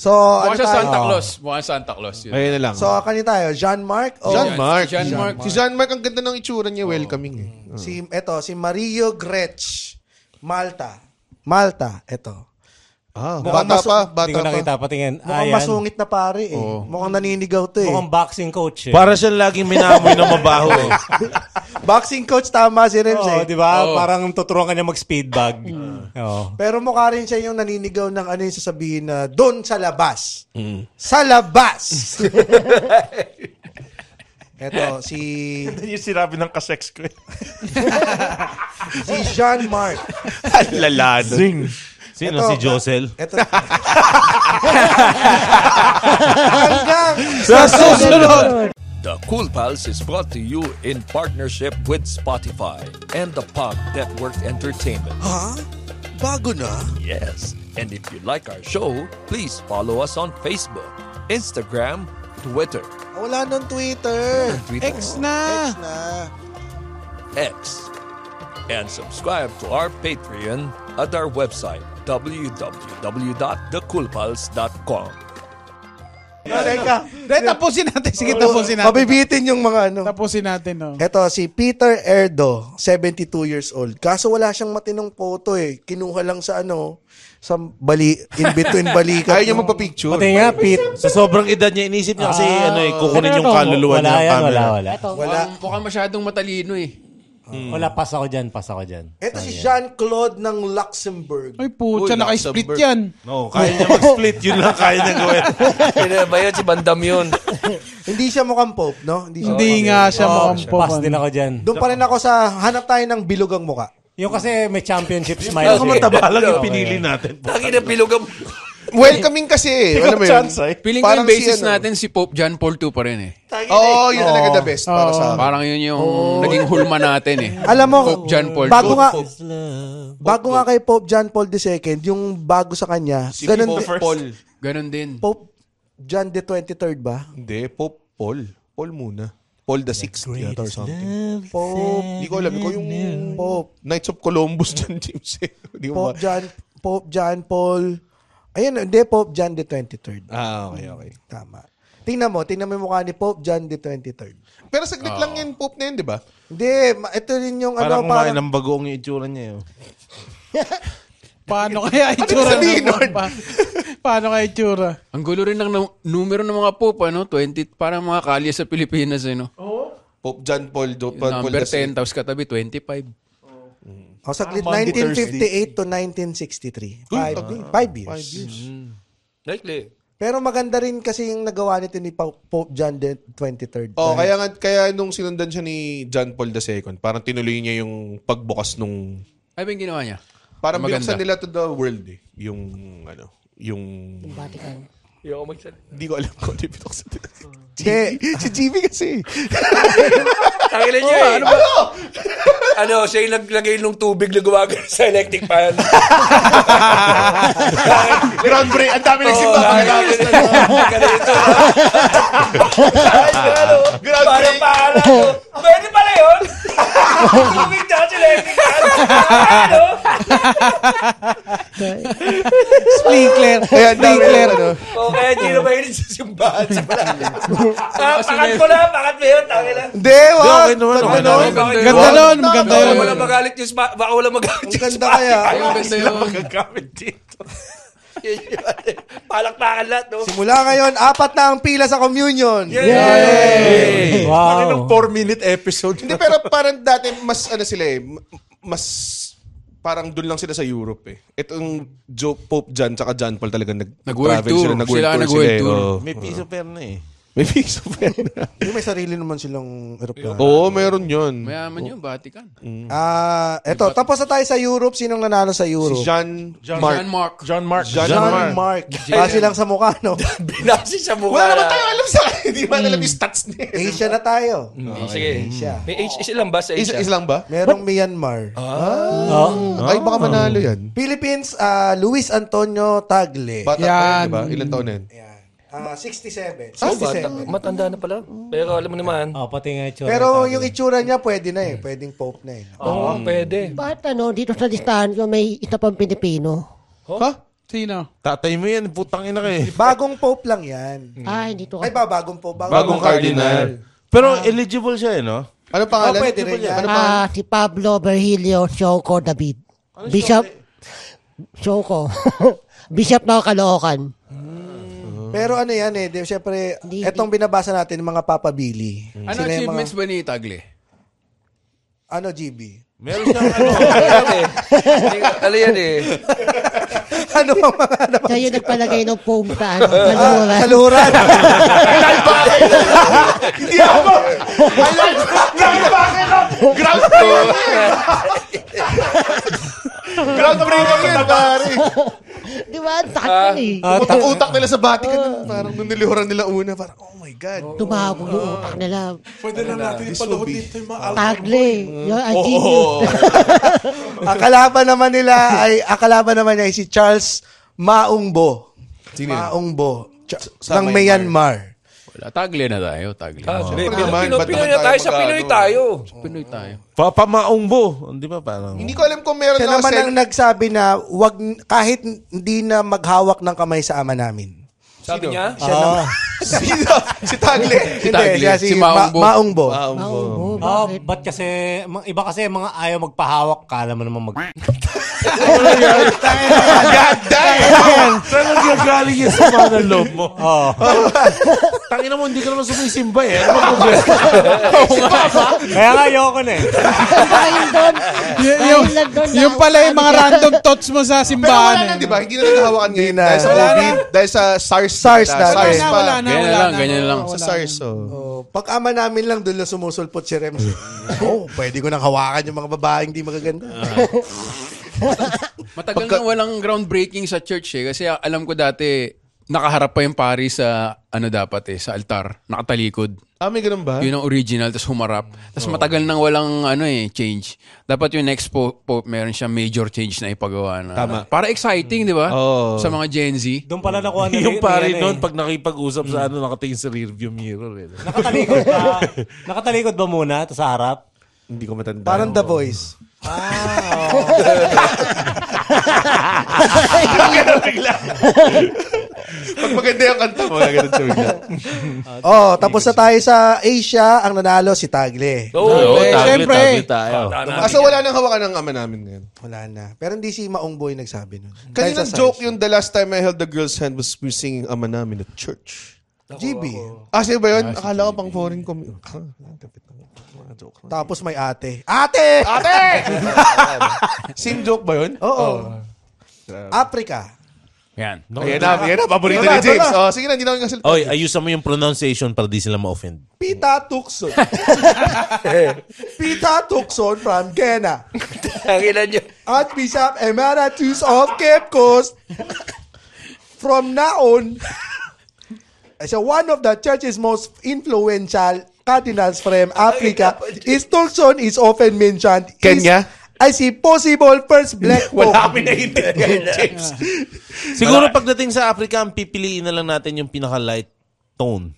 So, Mukha ano siya tayo? Santa Claus. Mukha Santa Claus. Yun. Ayun na lang. So, kanina tayo, Jean-Marc o Jean Mark. Si Jean Mark. Si Jean Mark, ang ganda ng itsura niya, welcoming eh. si eto, si Mario Gretsch, Malta. Malta, eto. Ah, Mukhang bata masu- pa, Hindi bata ko pa. nakita patingin. Mukhang Ayan. masungit na pare eh. Mukhang naninigaw to eh. Mukhang boxing coach eh. Para siyang laging minamoy ng mabaho eh. *laughs* Boxing coach tama si Rems Oo, eh. di ba? Parang tuturuan ka niya mag-speed bag. Oo. Pero mukha rin siya yung naninigaw ng ano yung sasabihin na doon sa labas. Sa labas! *laughs* Eto, si yung sinabi ng kasex ko. eh. *laughs* si Jean-Marc. Lalado. Sino? Ito, si Josel? Eh, eto. *laughs* Hanggang Sa susunod! The Cool Pals is brought to you in partnership with Spotify and the Pod Network Entertainment. Ha? Bago na? Yes. And if you like our show, please follow us on Facebook, Instagram, Twitter, Wala nung Twitter. Twitter X na! X na. X. And subscribe to our Patreon at our website, www.thecoolpals.com. Teka. Dahil tapusin natin. Sige, tapusin natin. Mabibitin yung mga ano. Tapusin natin, no? Eto, si Peter Erdo, 72 years old. Kaso wala siyang matinong photo eh. Kinuha lang sa ano, sa bali, in between *laughs* balikat. Ayaw niya magpa-picture. Pati nga, Pete. Sa sobrang edad niya, inisip niya kasi ano eh, kukunin yung kaluluwa Wala niya ng yan, wala, wala. Ito. Mukhang, mukhang masyadong matalino eh. Wala, pas ako dyan, pas ako dyan. Ito si Jean-Claude ng Luxembourg. Ay, putya, Uy, naka-split Luxembourg. yan. No, kaya niya mag-split. Yun lang kaya niya gawin. *laughs* Sino ba yun? Si Bandam yun. *laughs* Hindi siya mukhang Pope, no? Hindi siya Hindi nga siya Oo. mukhang Pas po. din ako dyan. Doon pa rin ako sa hanap tayo ng bilugang muka. Yung kasi may championship *laughs* smile. Ako siya. mataba lang yung pinili natin. Lagi na pilugam. Welcoming kasi eh. Alam mo yun? Feeling ko yung basis si ano. natin si Pope John Paul II pa rin eh. Oo, yun talaga the best para sa akin. Parang yun yung naging hulma natin eh. Alam mo, Pope John Paul bago II. nga, bago nga kay Pope John Paul II, yung bago sa kanya, Si ganun Pope din- Paul. Ganun din. Pope John the 23rd ba? Hindi, Pope Paul. Paul muna. Paul the Sixth yata or something. Pope, Hindi ko alam. Ikaw yung Pope, Knights of Columbus dyan, James. eh. Hindi mo Pope ba? John, Pope John Paul, ayun, hindi, Pope John the 23rd. Ah, okay, okay. Tama. Tingnan mo, tingnan mo yung mukha ni Pope John the 23rd. Pero saglit lang yan, Pope na yun, di ba? Hindi, ma- ito rin yung Parang ano, kumain parang, ng bagoong yung itsura niya. Yun. *laughs* Paano kaya itsura sabihin ng pa, *laughs* Paano kaya itsura? Ang gulo rin ng nu- numero ng mga Pope, ano? 20, parang mga kalye sa Pilipinas, eh, no? Pope John Paul, Do, Paul, Paul Number the Sixth. 10, tapos katabi, 25. Oh, saglit, Monday, 1958 to 1963. Five, five years. Likely. Pero maganda rin kasi yung nagawa nito ni Pa- Pope John the 23rd. Oh, Dahil- kaya nga, kaya nung sinundan siya ni John Paul II, parang tinuloy niya yung pagbukas nung... Ay, ba yung ginawa niya? Parang Maganda. binuksan nila to the world eh. Yung, ano, yung... Vatican. Hindi ako magsalita. Hindi ko alam kung ano yung binuksan nila. Hindi. si GB kasi. Tangilin niyo *laughs* eh. Ano ba? ano, siya yung naglagay ng tubig na gumagano *laughs* sa electric fan. *laughs* Ground break. Ang dami nagsimba. Oo, Mga ganito. guys. Ganito. Ano? Ground Parang break. paala. Pwede pala yun. Tubig na sa electric fan. Ano? Sprinkler. Ang dami Sprinkler. ano. Kaya hindi na mahilig sa simbahan sa. Ah, pakat ko na, pakat mo yun. Tangila. Hindi, wag. Okay naman, okay Ano? naman. Ganda nun, maganda Baka yun. wala magalit yung spa- baka wala magalit Ang yung ganda spa- kaya. Ay, ang ganda yun. Gagamit dito. *laughs* Yun yun. Palakpakan lahat, no? Simula ngayon, apat na ang pila sa communion. Yay! Wow. Wow. 4-minute episode. Hindi, pero parang dati mas ano sila eh, mas parang doon lang sila sa Europe eh. Itong Joe, Pope John tsaka John Paul talaga nag Nag-world travel tour. Sila, nag-world Sila tour nag-world sila eh. tour. May piece of hair na eh. May piece of hair. Yung may sarili naman silang aeroplano. Oo, meron yun. Mayaman yun, Vatican. Ah, eto, tapos na tayo sa Europe. Sinong nanalo sa Si Europe? Jean, John Mark. Mark. John Mark. John, John Mark. Mark. Base lang sa mukha, no? *laughs* Binasi sa mukha. Wala naman tayo alam sa Hindi ba alam yung stats niya? Asia na tayo. Sige. Asia. May H is lang ba sa Is, Asia? is lang ba? Merong Myanmar. Oh. Ay, baka manalo yan. Philippines, ah, Luis Antonio Tagle. Bata Yan. pa yun, di ba? Ilan taon na yun? Ah, 67. Oh, bata. 67. Matanda na pala. Pero alam mo naman. Oh, pati nga itsura. Pero yung itsura niya, pwede na eh. Pwedeng pope na eh. Oo, pwede. Bakit ano, dito sa listahan ko may isa pang Pilipino? Ha? Sino? Tatay mo yan, putang ina ka eh. Bagong pope lang yan. Ah, hindi to. Ay ba, bagong pope? Bagong, Bagong cardinal. Pero eligible siya eh, no? Ano pangalan? Oh, pwede rin yan. Ano pangalan? Ah, si Pablo Virgilio Choco David. Bishop Choco. *laughs* Bishop ng Caloocan. Pero ano yan eh, di, syempre, etong binabasa natin, mga papabili. Ano Sila yung achievements ba ni Tagle? Ano, GB? Meron siyang ano. *laughs* Ano yan eh? *laughs* Ano yan eh? ano ang mga ano? Yung nagpalagay ng foam sa ano, kaluran. Kaluran. *laughs* Hindi ako! Bakit up! Ground! Ground break yan, pare. *laughs* Di ba? Ang sakit yun eh. Utak-utak nila sa Vatican. Parang nung nilihuran nila una, parang, oh my God. Tumabog yung utak nila. Pwede na natin ipalahod dito yung mga Tagle. Yung ang Oo. genius. *laughs* ang kalaban naman nila ay, ang kalaban naman niya ay si Charles Maungbo. Sino yun? Maungbo. Ch- sa ng Myanmar. Myanmar. Wala, Tagle na tayo. Tagle. Ah, sige. Siyempre naman, Pinoy, ba't Pinoy naman na tayo. tayo Sa Pinoy tayo. Pinoy tayo. Papamaungbo. Di ba parang? Hindi ko alam kung meron Siya na naman ang nagsabi na wag kahit hindi na maghawak ng kamay sa ama namin. Sabi niya? Siya naman. *laughs* *laughs* Sino? si Tagle. Hindi, Tagle. siya si, Si Ma- Maungbo. Maungbo. Maungbo. Oo, Oh, bakit? ba't kasi, iba kasi mga ayaw magpahawak, kala mo naman mag... Talaga *laughs* galing yan sa mga loob mo. Oo. Tangina mo, hindi ka naman *laughs* sumisimba eh. Ano ba? Kaya nga ayoko na eh. Dahil doon. Yung, yung pala yung mga random thoughts mo sa Pero wala simbahan. na, eh. di ba? Hindi na naghahawakan ngayon. Dahil sa COVID, dahil sa SARS. SARS na. SARS na, pa. wala na, Ganyan wala lang, na. ganyan lang. Sa SARS, oh. Oh, pag ama namin lang doon lang sumusulpot si Rem. *laughs* oh, pwede ko nang hawakan yung mga babaeng di magaganda. *laughs* Matagal nang walang groundbreaking sa church eh. Kasi alam ko dati, nakaharap pa yung pari sa, ano dapat eh, sa altar. Nakatalikod. Ah, may ganun ba? Yun ang original, tapos humarap. Tapos matagal nang walang ano eh, change. Dapat yung next po, po meron siya major change na ipagawa na. Tama. Para exciting, di ba? Oo. Sa mga Gen Z. Doon pala nakuha na *laughs* yung pare ni- noon, eh. pag nakipag-usap sa ano, nakatingin sa rearview mirror. Eh. *laughs* Nakatalikod ba? Nakatalikod ba muna? Tapos sa harap? Hindi ko matanda. Parang The Voice. *laughs* Pag maganda yung kanta mo, ganun siya bigla. *laughs* Oh, tapos na tayo sa Asia, ang nanalo si Tagle. Oo. Eh, tagli, syempre. tagli tayo. Ah, so wala nang hawakan ng ama namin ngayon. Wala na. Pero hindi si Maungboy nagsabi nun. Kanina Dahil sa joke yung the last time I held the girl's hand was we singing ama namin at church. GB. Ah, sino ba yun? Akala ko pang foreign com... Ah. Tapos may ate. Ate! Ate! *laughs* Same joke ba yun? Oo. Africa. Yan. Ayan na, ayan na. Paborito Wala, ni James. wala. Oh, sige na, hindi na ako. Oy, ayusan mo yung pronunciation para di sila ma-offend. Pita Tucson. *laughs* Pita Tucson from Ghana. Ang ina nyo. Archbishop Emeritus of Cape Coast. From now on, as a one of the church's most influential cardinals from Africa, is Tucson is often mentioned Kenya? As a possible first black *laughs* pope. Wala kami naiintindihan, *laughs* James. Siguro pagdating sa Africa, ang pipiliin na lang natin yung pinaka-light tone.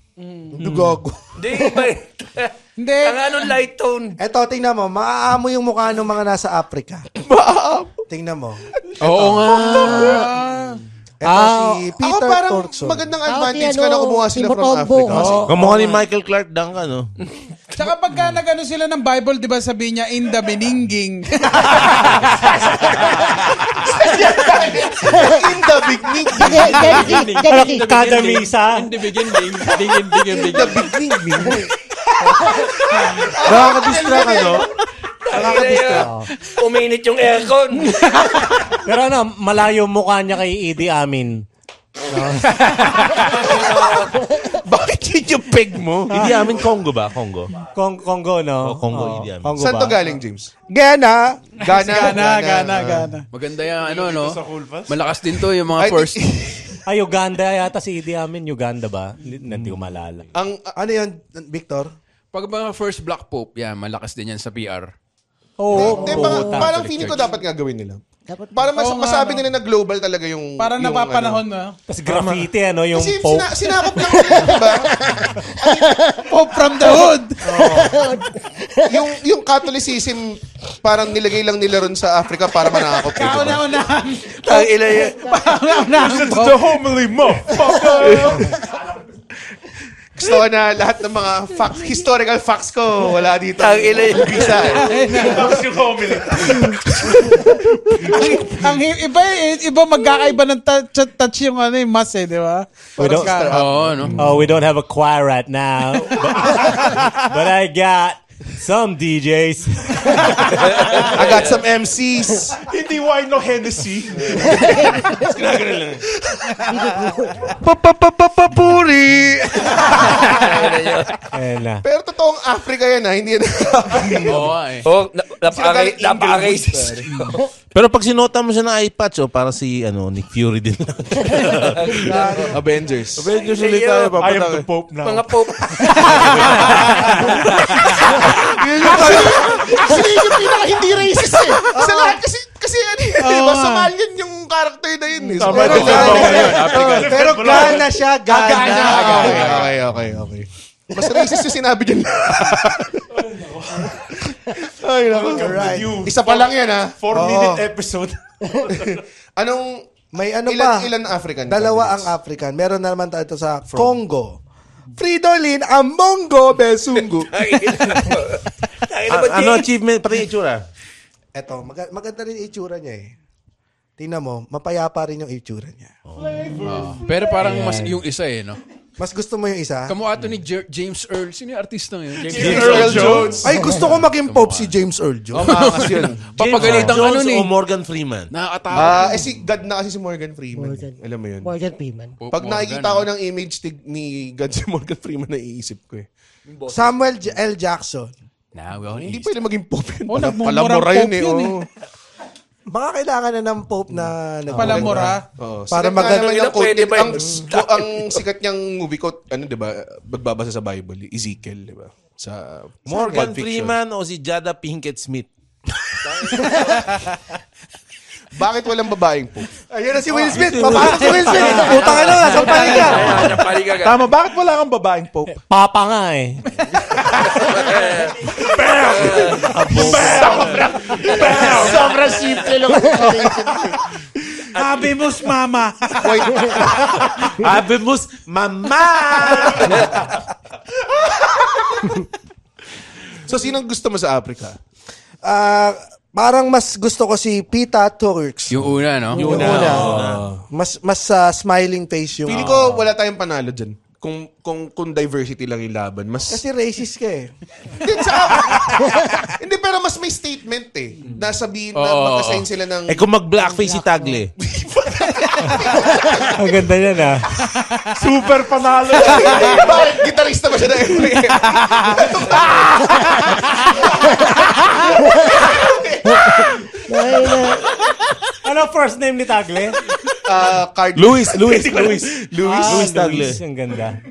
Dugogo. Hindi, iba eh. *laughs* Hindi. Ang ano, light tone. Eto, tingnan mo. Maaamo yung mukha ng mga nasa Africa. Tingnan mo. Oo nga. Ito Ah, si Ako Peter parang Turkson. magandang advantage si ka na ano, kumuha si sila from. Africa. Oo. Kamukha ni Michael Clark Duncan, no? *laughs* Tsaka pagka nagano sila ng Bible, di ba sabi niya, in the beninging. *laughs* In the beginning. *laughs* Kada misa. Hindi, bigyan, bigyan, bigyan, bigyan, bigyan. Nakaka-distract, ano? Nakaka-distract. Uminit yung aircon. *laughs* Pero ano, malayo mukha niya kay Idi Amin. *laughs* Bakit yun yung peg mo? Hindi amin Congo ba? Congo. Kong, Congo, no? Oh, Congo, Idi Amin. Congo Saan ba? to galing, James? Ghana. Ghana. Gana, gana, gana. Maganda yung ano, no? Malakas din to yung mga Ay, first. *laughs* Ay, Uganda yata si Idi Amin. Uganda ba? Hindi hindi ko malala. Ang, Ano yun, Victor? Pag mga first black pope, yan, malakas din yan sa PR. Oo. Oo, parang, tama. parang feeling ko dapat nga gawin nila. Dapat- Para mas, nga, masabi nila na global talaga yung... Parang yung, napapanahon ano. na. Tapos graffiti, ano, yung Kasi Pope. sina, sinakop lang nila, di ba? *laughs* Pope from the hood. yung, yung Catholicism, parang nilagay lang nila ron sa Africa para manakop. eh? Kauna-unahan. Ang yun. Kauna-unahan. The homily motherfucker! *laughs* Gusto ko na lahat ng mga facts, historical facts ko, wala dito. Ang ina yun. Visa eh. Tapos yung homily. ang iba iba magkakaiba ng touch, touch yung ano yung mas eh, di ba? We don't, Oo, no? oh, we don't have a choir right now. *laughs* But, but I got some DJs. *laughs* I got some MCs. Hindi wine no Hennessy. Papapapapuri! Ayan na. Pero totoong Africa yan ha, hindi yan. Oo, nga *laughs* eh. Oh, na- napaka- napaka-racist. *laughs* Pero pag sinota mo siya ng eye patch, oh, para si ano, Nick Fury din lang. Avengers. Avengers ulit tayo, I am the Pope now. Mga pope. Sila yung pinaka hindi racist eh. Sa lahat kasi, kasi ano eh, di ba? Somalian yung character na yun eh. So, Tama, pero, yun. Pero Ghana siya, Ghana. okay, okay, okay, okay. Mas racist yung sinabi dyan. *laughs* Ay, naku. Alright. Isa pa lang yan ha. Four-minute episode. *laughs* Anong May ano ilan, pa? ilan African? Dalawa ang? African. Meron na naman tayo sa Congo. Fridolin, Ambongo, Besungo. *laughs* Ah, ano achievement? Pati itsura. Eto, maga- maganda rin itsura niya eh. Tingnan mo, mapayapa rin yung itsura niya. Pero parang mas yung isa eh, no? Mas gusto mo yung isa? Kamukha to ni Jer- James Earl. Sino yung artista ngayon? James, Earl Jones. Ay, gusto ko maging pop si James Earl Jones. Maangas yun. *laughs* Papagalitan Jones ano ni? o Morgan Freeman? Nakakatakot. Ah, eh si God na kasi si Morgan Freeman. Morgan. Alam mo yun. Morgan Freeman. Pag nakikita ko ng image tig- ni God si Morgan Freeman, naiisip ko eh. Samuel J- L. Jackson. Now, Hindi pwede maging pop yun. Oh, Pala- nagmumurang palamura pop yun eh. yun oo. Baka kailangan na ng pope na... nag- Palamura. Oo. Para Sikat maganda- yung quote. pwede ba ang, yung- ang sikat niyang movie quote, ano diba, magbabasa sa Bible, Ezekiel, diba? Sa Morgan Pulp Fiction. Freeman o si Jada Pinkett Smith? *laughs* Bakit walang babaeng pope? Ayun na si Will Smith. Papasok si Will Smith. Puta ka na ka. Ayan, napali ka. Tama, bakit wala kang babaeng pope? Papa nga eh. Sobrang simple lang. Habemus mama. Habemus Mama! So, sinong gusto mo sa Africa? Ah, parang mas gusto ko si Pita Turks. Yung una, no? Yung una. Mas mas ah, smiling face yung... Pili ko, wala tayong panalo dyan. Kung, kung, kung diversity lang yung laban. Mas, Kasi racist ka eh. Hindi, sa *laughs* Hindi, pero mas may statement eh. Nasabihin na Oo, mag-assign sila ng... eh kung mag-blackface si Tagle. *laughs* Ang ganda niyan ah. Super panalo. Bakit? Gitarista ba siya na *laughs* na. Ano first name ni Tagle? uh, card. Luis, Luis, Luis. Luis, Ah, Luis Tagle. Luis, ang ganda. *laughs*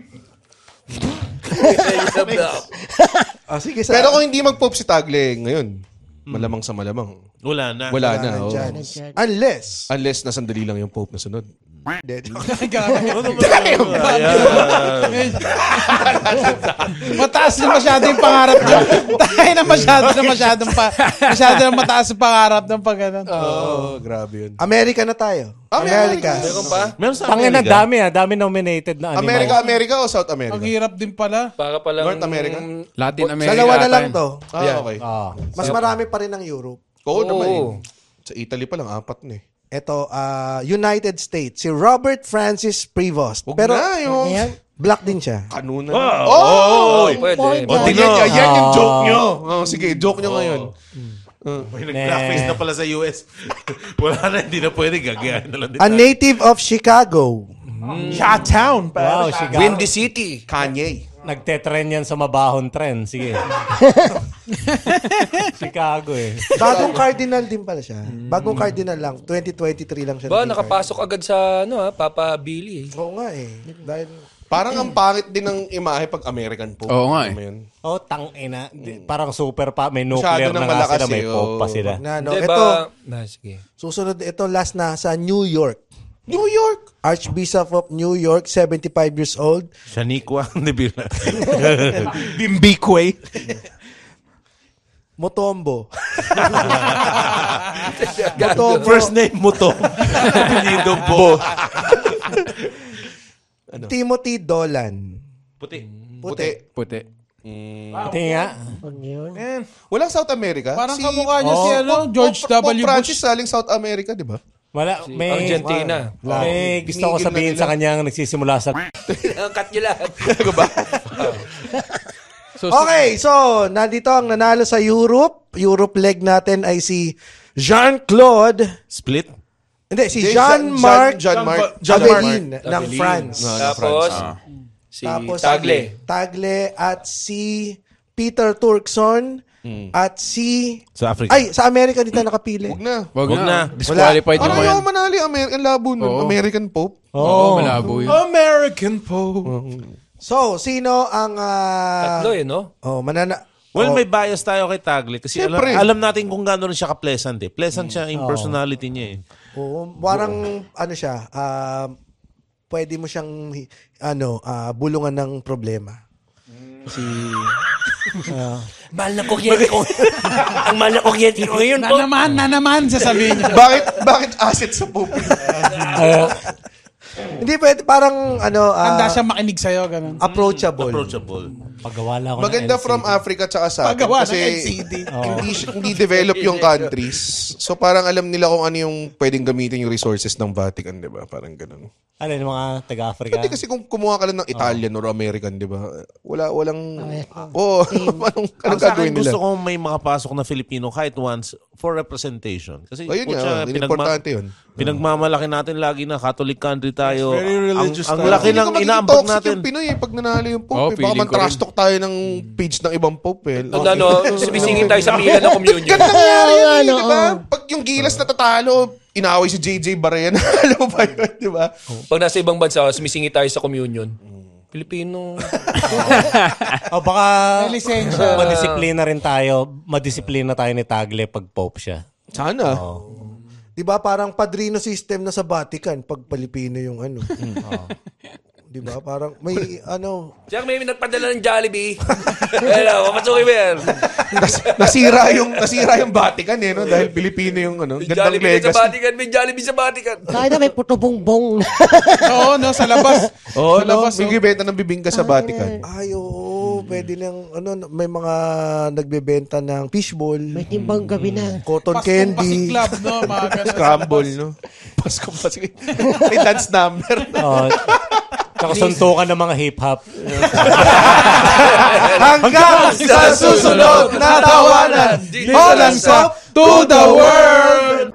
Ah, sige, sa... Pero kung hindi mag-pop si Tagle ngayon, malamang sa malamang. Wala na. Wala na. oh. Nandyan. Unless... Unless na sandali lang yung Pope na sunod. *laughs* Mataas na masyado yung pangarap niya. Tayo na masyado na masyadong pa, masyado na mataas yung pangarap ng pag ano. Oh, grabe yun. America na tayo. America. Meron pa? Meron sa Amerika. dami ah. Dami nominated na animal. America, America o South America? Ang hirap din pala. Para palang... North America? Latin America. Dalawa na lang to. Ah, okay. Ah. Mas marami pa rin ang Europe. Oo naman eh. Oo. Sa Italy pa lang, apat na eh. Ito, ah, United States. Si Robert Francis Prevost. Huwag Pero na yung Ayan. black din siya. kanuna. Oh! Oh! Pwede. Point O, Oh, tingnan. yan, yung joke nyo. Oh, sige, joke nyo ngayon. May nag-blackface na pala sa US. *laughs* Wala na, hindi na pwede. Gagayahin na lang din. A native of Chicago. Shot-town. Wow, Chicago. Windy City. Kanye. Nagtetrend yan sa mabahon trend. Sige. *laughs* Chicago eh. Bagong cardinal din pala siya. Bagong cardinal lang. 2023 lang siya. Ba, naging nakapasok agad sa, ano ha, Papa Billy eh. cardinal. Oo nga eh. Dahil, Parang ang pangit din ng imahe pag American Pope. Oo nga eh. Alam mo yun? Oh, tang ina. Di- Parang super pa. May Masyado nuclear nang na nga malakas sila. May eh, pop pa oh. sila. na, no, Hindi ito, ba? Na, sige. susunod ito last na sa New York. New York! Archbishop of New York, 75 years old. Shaniqua, hindi bila. *laughs* Bimbikwe. Motombo. *laughs* Motombo. First name mo to. *laughs* Apelido Bo. Timothy Dolan. Puti. Puti. Puti. Pati nga. Walang South America? Parang kamukha niya si Oh, ano, Pope- George Pope- Pope W. Francis Bush. saling South America, di ba? Wala. May, Argentina. May gusto ko sabihin sa kanyang nagsisimula sa... *laughs* Cut nyo lahat. *laughs* So, Okay, so nandito ang nanalo sa Europe. Europe leg natin ay si Jean-Claude. Split? Hindi, si Jean-Marc Jean- Jean-Marc. Avelin ng France. Tapos, si Tapos Tagle. Tagle at si Peter Turkson at si Sa Africa. ay sa Amerika dito nakapili. Huwag na. wag, Wag na. na. Disqualified Ano yung mga yung yan. manali? American labo nun. Oo. American Pope. Oo, malabo yun. American Pope. So, sino ang ah, Tatlo eh, no? Oh, manana Well, oh, may bias tayo kay Tagle kasi alam, Siyempre. alam natin kung gaano rin siya ka-pleasant eh. Pleasant siya yung personality niya eh. oh, parang ano siya, ah, pwede mo siyang hi- ano, ah, bulungan ng problema. Si Mahal na kuryente ko. Ang mahal na kuryente ko ngayon Na naman, na naman, sasabihin niya. bakit bakit asset sa Pope? Hindi pwede, parang ano, ah, Handa siya makinig sa'yo, ganun. approachable. Approachable. Pagawala ko Maganda ng LCD. from Africa tsaka sa atin. Paggawa ng Kasi LCD. *laughs* hindi, hindi develop yung countries. So parang alam nila kung ano yung pwedeng gamitin yung resources ng Vatican, di ba? Parang ganun. Ano yung mga taga-Africa? Hindi kasi kung kumuha ka lang ng Italian or American, di ba? Wala, walang... Oo, oh, *laughs* anong, anong Ang sa akin, gagawin nila? gusto ko may makapasok na Filipino kahit once for representation. Kasi Ayun nga, yun, importante yun. Pinagmamalaki natin lagi na Catholic country tayo. Very religious ang, ang tayo. laki Hindi ng ka magiging inaambag toxic natin. yung Pinoy eh, pag nanalo yung Pope. Oh, eh. Baka feeling man rin. trash talk tayo ng page ng ibang Pope eh. Ano, ano, sumisingit tayo sa pila ng communion. Ganun nangyari yan eh, Ano, di ba? Pag yung gilas natatalo, inaaway si JJ Barrean. *laughs* Alam mo ba yun, di ba? Pag nasa ibang bansa, sumisingit tayo sa communion. Pilipino. *laughs* O baka May lisensya. madisiplina rin tayo. Madisiplina tayo ni Tagle pag Pope siya. Sana. Di ba parang padrino system na sa Vatican pag Pilipino yung ano. *laughs* Di ba? Parang may *laughs* ano, Jack, may nagpadala ng Jollibee. *laughs* Hello, papasukin mo yan. Nas- nasira yung nasira yung Vatican eh, no? Dahil Pilipino yung ano, May gandang Jollibee sa legacy. Vatican, may Jollibee sa Vatican. Kaya na may puto bongbong. *laughs* Oo, no, sa labas. Oo, sa labas. Oh. bibenta ng bibingka sa Vatican. ay oo, pwede nang ano, may mga nagbebenta ng fishball, May timbang gabi na. cotton Paskong candy. Pasiklab, no? Mga ganun sa Scramble, no? Pasko pa sige. May dance number. Oh, Tsaka suntukan ng mga hip-hop. *laughs* Hanggang sa susunod na tawanan, dito lang sa To The World!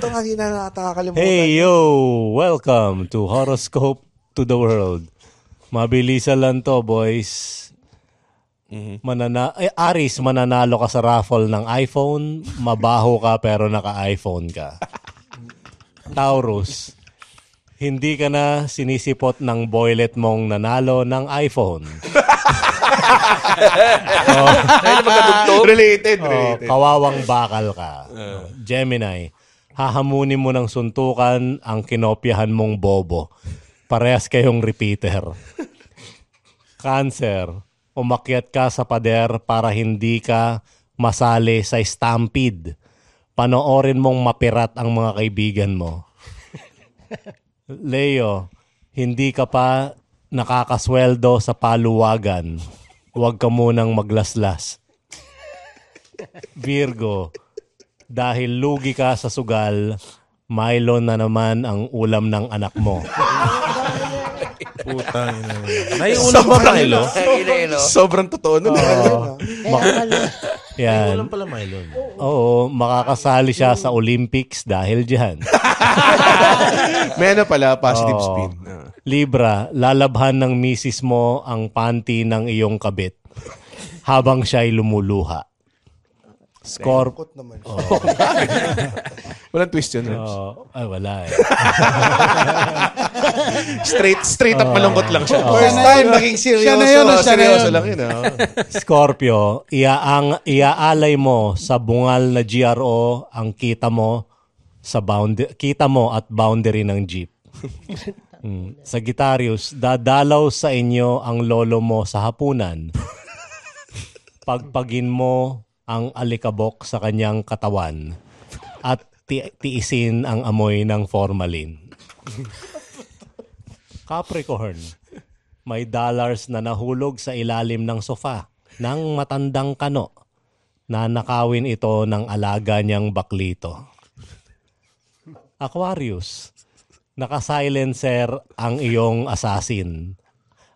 Ito nga hindi na nakakalimutan. Hey yo! Welcome to Horoscope to the World. Mabilisan lang to, boys. Manana eh, Aris, mananalo ka sa raffle ng iPhone, mabaho ka pero naka-iPhone ka. *laughs* Taurus, hindi ka na sinisipot ng boylet mong nanalo ng iPhone. *laughs* Na magkadugtog. Related, Oh, related. kawawang bakal ka. Gemini, hahamunin mo ng suntukan ang kinopyahan mong bobo. Parehas kayong repeater. *laughs* Cancer, umakyat ka sa pader para hindi ka masali sa stampede. Panoorin mong mapirat ang mga kaibigan mo. Leo, hindi ka pa nakakasweldo sa paluwagan. Huwag ka munang maglaslas. Virgo, dahil lugi ka sa sugal, Milo na naman ang ulam ng anak mo. Putang ina. Naiulam *laughs* ba Milo? *laughs* Ang no? Sobrang totoo nun. Yan. Ulam pala Milo. Oo, makakasali siya sa Olympics dahil dyan. *laughs* May ano pala, positive Oo. spin. Ah. Libra, lalabhan ng misis mo ang panty ng iyong kabit habang siya'y lumuluha. Scorp Kot naman. *laughs* Walang twist yun. Oh, ay, wala eh. *laughs* Straight, straight up malungkot lang siya. First time naging seryoso. Siya na yun, Oh, siya na seryoso yun. lang yun. ah. Scorpio, iaang, iaalay mo sa bungal na GRO ang kita mo sa bound kita mo at boundary ng jeep. *laughs* Mm. Sagittarius, dadalaw sa inyo ang lolo mo sa hapunan. Pagpagin mo ang alikabok sa kanyang katawan at ti- tiisin ang amoy ng formalin. Capricorn, may dollars na nahulog sa ilalim ng sofa ng matandang kano. Nanakawin ito ng alaga niyang baklito. Aquarius, naka-silencer ang iyong assassin.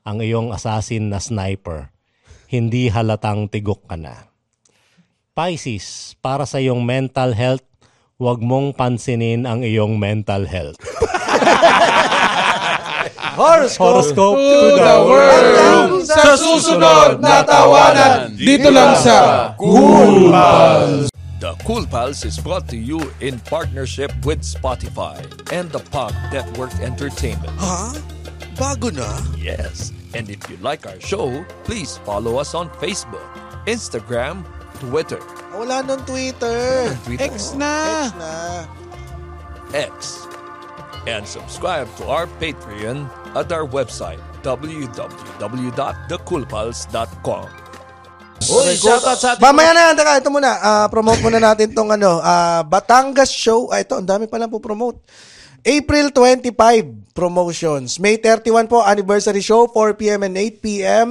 Ang iyong assassin na sniper. Hindi halatang tigok ka na. Pisces, para sa iyong mental health, huwag mong pansinin ang iyong mental health. *laughs* Horoscope. Horoscope To the world. Sa susunod na tawanan. Dito lang sa Cool Pals. The Cool Pals is brought to you in partnership with Spotify and the Pop Network Entertainment. Ha? Bago na? Yes. And if you like our show, please follow us on Facebook, Instagram, Twitter, Wala nung Twitter. X na. X na. X, and subscribe to our Patreon at our website www.thecoolpals.com. Uy, shoutout sa ating Mamaya na, teka, ito muna. Ah, promote muna natin tong ano, ah, Batangas Show. Ah, ito, ang dami pa lang po promote. April 25 promotions. May 31 po anniversary show 4 p.m. and 8 p.m.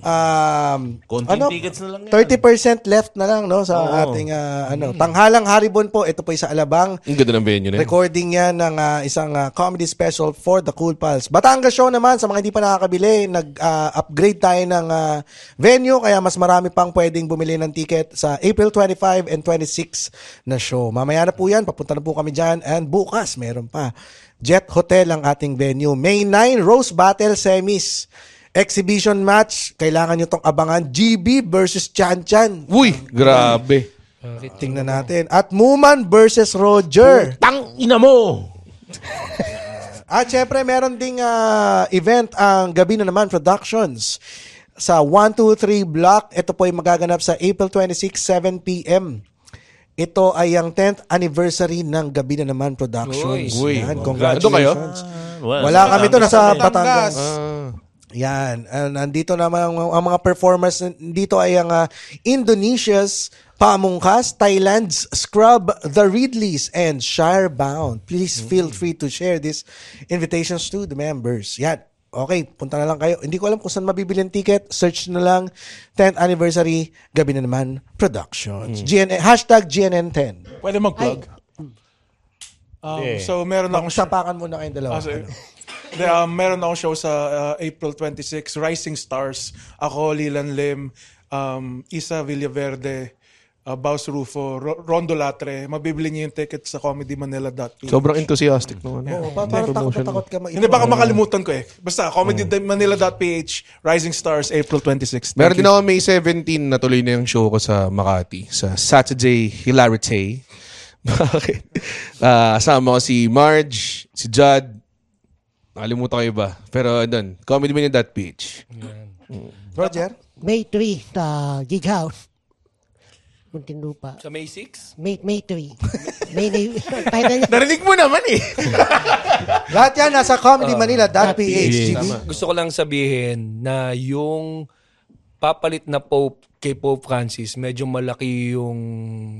Um, Konting tickets na lang yan. 30% left na lang no sa Oo. ating ah, ano, Tanghalang Haribon po. Ito po ay sa Alabang. Ang ganda ng venue na yun. Recording yan ng ah, isang ah, comedy special for the Cool Pals. Batangas Show naman, sa mga hindi pa nakakabili, nag-upgrade tayo ng ah, venue, kaya mas marami pang pwedeng bumili ng ticket sa April 25 and 26 na show. Mamaya na po yan, papunta na po kami dyan. And bukas, meron pa. Jet Hotel ang ating venue. May 9, Rose Battle Semis. Exhibition match, kailangan nyo tong abangan. GB versus Chan Chan. Uy, grabe. Tingnan natin. At Muman versus Roger. Tang ina mo! *laughs* At syempre, meron ding ah, event ang Gabi na naman Productions sa 123 Block. Ito po ay magaganap sa April 26, 7 p.m. Ito ay ang 10th anniversary ng Gabi na naman Productions. Uy. Yan, congratulations. Well, Wala kami to nasa Batangas. Batangas. Yan. And nandito naman ang, ang mga performers dito ay ang ah, Indonesia's Pamungkas, Thailand's Scrub, The Ridleys, and Shirebound. Please feel free to share these invitations to the members. Yan. Okay, punta na lang kayo. Hindi ko alam kung saan mabibili ang ticket. Search na lang 10th anniversary, gabi na naman, productions. GNN, hashtag GNN10. Pwede mag-plug. Um, Eh. So, meron akong show. Sapakan muna kayong dalawa. Ah, sorry. Ano? *laughs* Hindi, um, meron akong show sa uh, April 26, Rising Stars. Ako, Lilan Lim, um, Isa Villaverde, uh, Baus Rufo, Ro- Rondo Latre. Mabibili niyo yung ticket sa comedymanila.ph. Sobrang enthusiastic nung ano. Oo, pa- parang takot na takot ka ma- Hindi, baka makalimutan ko eh. Basta, comedymanila.ph, Rising Stars, April 26. Meron Thank din you. ako May 17 na tuloy na yung show ko sa Makati sa Saturday Hilarity. *laughs* Bakit? Ah, kasama ko si Marge, si Judd. Nakalimutan ko iba. Pero doon, comedymanila.ph. Roger? May 3 sa Gig House. Muntinlupa. Sa May 6? May, May 3. *laughs* May, May, title niya. *laughs* Narinig mo naman eh. *laughs* Lahat yan nasa comedymanila.ph. GB. Gusto ko lang sabihin na yung papalit na Pope kay Pope Francis, medyo malaki yung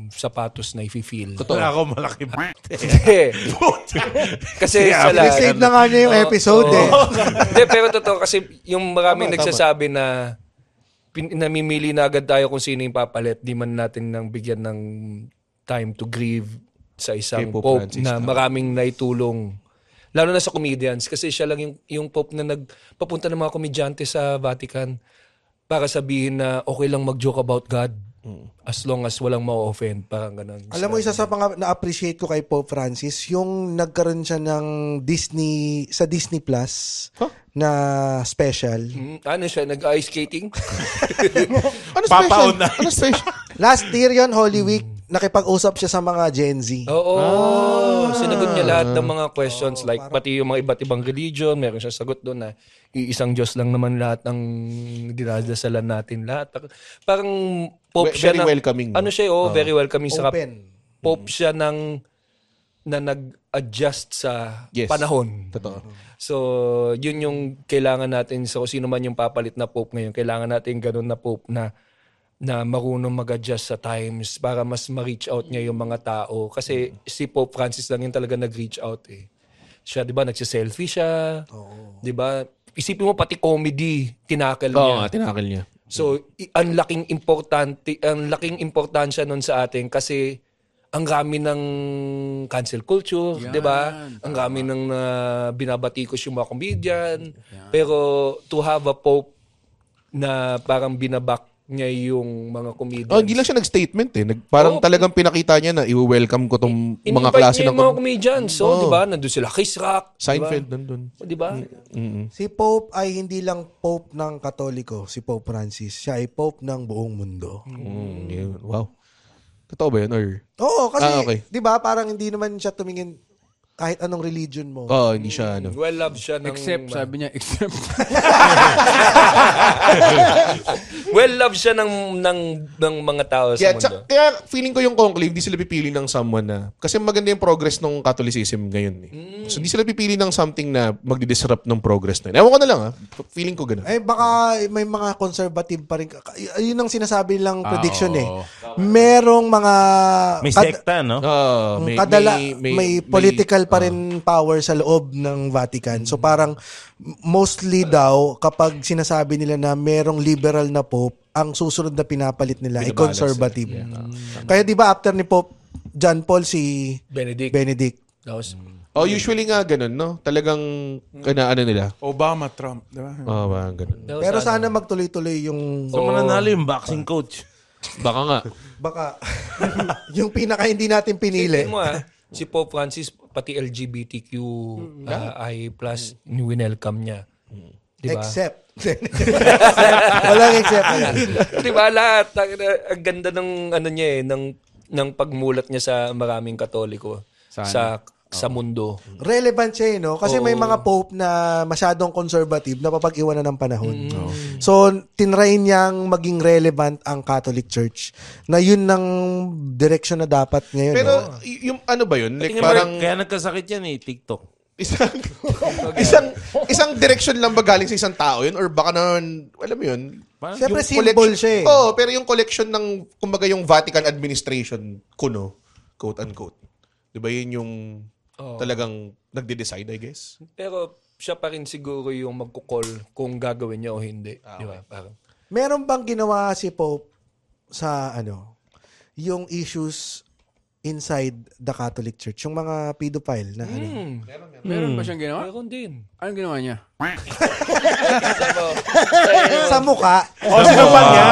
sapatos na i-feel. Wala ako malaki Hindi. kasi sa lahat. Save na nga niya yung episode eh. Hindi, pero totoo kasi yung maraming nagsasabi na pin- namimili na agad tayo kung sino yung papalit. Di man natin nang bigyan ng time to grieve sa isang Kay Pope Pope, Francis, na maraming naitulong. Lalo na sa comedians kasi siya lang yung, yung Pope na nagpapunta ng mga komedyante sa Vatican para sabihin na okay lang mag-joke about God as long as walang ma-offend. Parang ganun. Alam mo, isa sa mga na-appreciate ko kay Pope Francis, yung nagkaroon siya ng Disney, sa Disney Plus na special. Mm, ano siya, nag-ice skating? *laughs* Ano Papaon na. Ano special? Last year yon Holy Week, nakipag-usap siya sa mga Gen Z. Oo. Sinagot niya lahat ng mga questions like pati yung mga iba't ibang religion, meron siya sagot doon na iisang Diyos lang naman lahat ng dinadasalan natin lahat. Parang pope Ve- siya very ng- welcoming, no? Ano siya, oh, very welcoming sa Open. pope siya ng na nag-adjust sa Yes. panahon. Totoo. So, yun yung kailangan natin sa kung sino man yung papalit na pope ngayon. Kailangan natin ganun na pope na na marunong mag-adjust sa times para mas ma-reach out niya yung mga tao. Kasi si Pope Francis lang yung talaga nag-reach out eh. Siya, di ba, nagsiselfie siya. Di ba? Isipin mo pati comedy, tinakal Oo niya. nga, tinakil niya. So, ang laking importante, ang laking importansya nun sa atin kasi ang rami ng cancel culture, 'di ba? Ang rami ng uh, binabatikos yung mga comedian. Pero to have a pope na parang binabak niya yung mga comedians. Oh, hindi lang siya nag-statement eh. Nag, parang Oo. talagang pinakita niya na i-welcome ko tong mga In-invite klase ng... mga comedians. So, Oo. 'di ba? Nandun sila Chris Rock, 'di ba? Seinfeld nandun. 'Di ba? Si Pope ay hindi lang Pope ng Katoliko, si Pope Francis. Siya ay Pope ng buong mundo. Mm, yun. Wow. Totoo ba yun? Or... Oo, kasi, Ah, okay. di ba, parang hindi naman siya tumingin, kahit anong religion mo. Oo, hindi siya ano. Well loved siya ng... Except, sabi niya, except. *laughs* well loved siya ng, ng, ng mga tao sa Yeah, mundo. kaya feeling ko yung conclave, di sila pipili ng someone na... Kasi maganda yung progress ng Catholicism ngayon. Eh. So, di sila pipili ng something na magdi-disrupt ng progress na yun. Ewan ko na lang ah. Feeling ko ganun. Eh baka may mga conservative pa rin. Yun ang sinasabi lang prediction eh. oo. Merong mga May sekta, no? Oo, may, kadala may, political pa rin power sa loob ng Vatican. So parang mostly daw kapag sinasabi nila na merong liberal na pope, ang susunod na pinapalit nila ay Binabalance conservative. Kaya 'di ba after ni Pope John Paul si Benedict. Benedict. Was- Oh, usually nga ganun, no? Talagang, kana, ano nila? Obama, Trump. Di ba? Oo, oh, ganun. that was Pero ano. sana magtuloy-tuloy yung So, mananalo yung boxing coach. Baka nga. baka *laughs* yung pinaka hindi natin pinili. Mo ah, si Pope Francis, pati LGBTQ ah, I plus, winelcome niya. Di ba? Except. *laughs* Walang except. Wala. Di ba lahat? Ang, ang ganda ng ano niya eh, ng, ng pagmulat niya sa maraming katoliko sa sa mundo. relevant siya, eh, no? Kasi may mga pope na masyadong conservative na papag-iwanan ng panahon. So, tinry niyang maging relevant ang Catholic Church na yun ng direction na dapat ngayon. Pero, no? y- yung ano ba yun? Like, Tingnan mo, parang Kaya nagkasakit yan eh, TikTok. isang, isang, isang direction lang ba galing sa isang tao yun? Or baka naman, alam mo yun? Siyempre, yung symbol collection- siya eh. Oo, pero yung collection ng, kumbaga yung Vatican administration, kuno, quote-unquote. Di ba yun yung talagang nagde-decide, I guess? Pero siya pa rin siguro yung magkukol kung gagawin niya o hindi. Di ba? Parang, Meron bang ginawa si Pope sa ano, yung issues inside the Catholic Church, yung mga pedophile na ano. Meron ba siyang ginawa? meron din. Anong ginawa niya? *laughs* sa mukha. Oh, sinampal niya.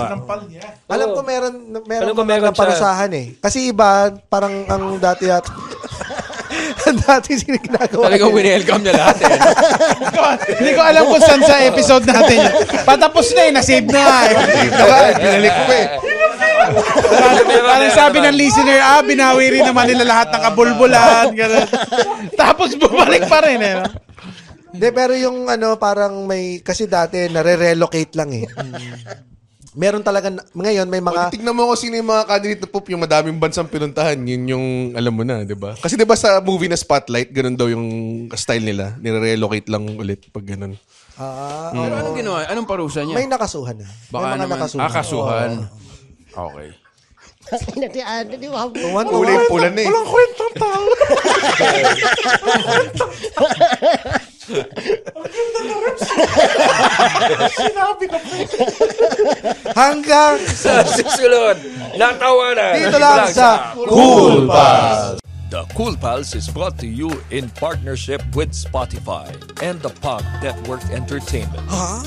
Sinampal niya. Alam ko meron meron Alam ko mga meron siya. naparusahan eh. Kasi iba parang ang dati at ang *laughs* dati ginagawa. Talagang niya. winelcome niya lahat eh. *laughs* Hindi ko alam kung saan sa episode natin. Patapos na eh, nasave na eh. Binalik ko eh. Parang sabi ng listener, ah, binawi rin naman nila lahat ng kabulbulan. Ganun. Tapos bumalik pa rin eh. no? Hindi, pero yung ano, parang may, kasi dati, nare-relocate lang eh. Meron talaga, na- ngayon may mga, Tignan mo kung sino yung mga candidate na poop, yung madaming bansang pinuntahan, yun yung, alam mo na, di ba? Kasi di ba sa movie na Spotlight, ganun daw yung style nila. Nire-relocate lang ulit pag ganun. ah, Pero anong ginawa? Anong parusa niya? may nakasuhan na. Baka may mga naman, nakasuhan. ah, kasuhan. Okay. Nati Anthony, wow. Tuwan, Kulay pula na eh. kwentang tao. *laughs* Hanggang Sa susunod, natawanan. dito lang sa Cool The Cool Pals is brought to you in partnership with Spotify and the Pod Network Entertainment. Ha?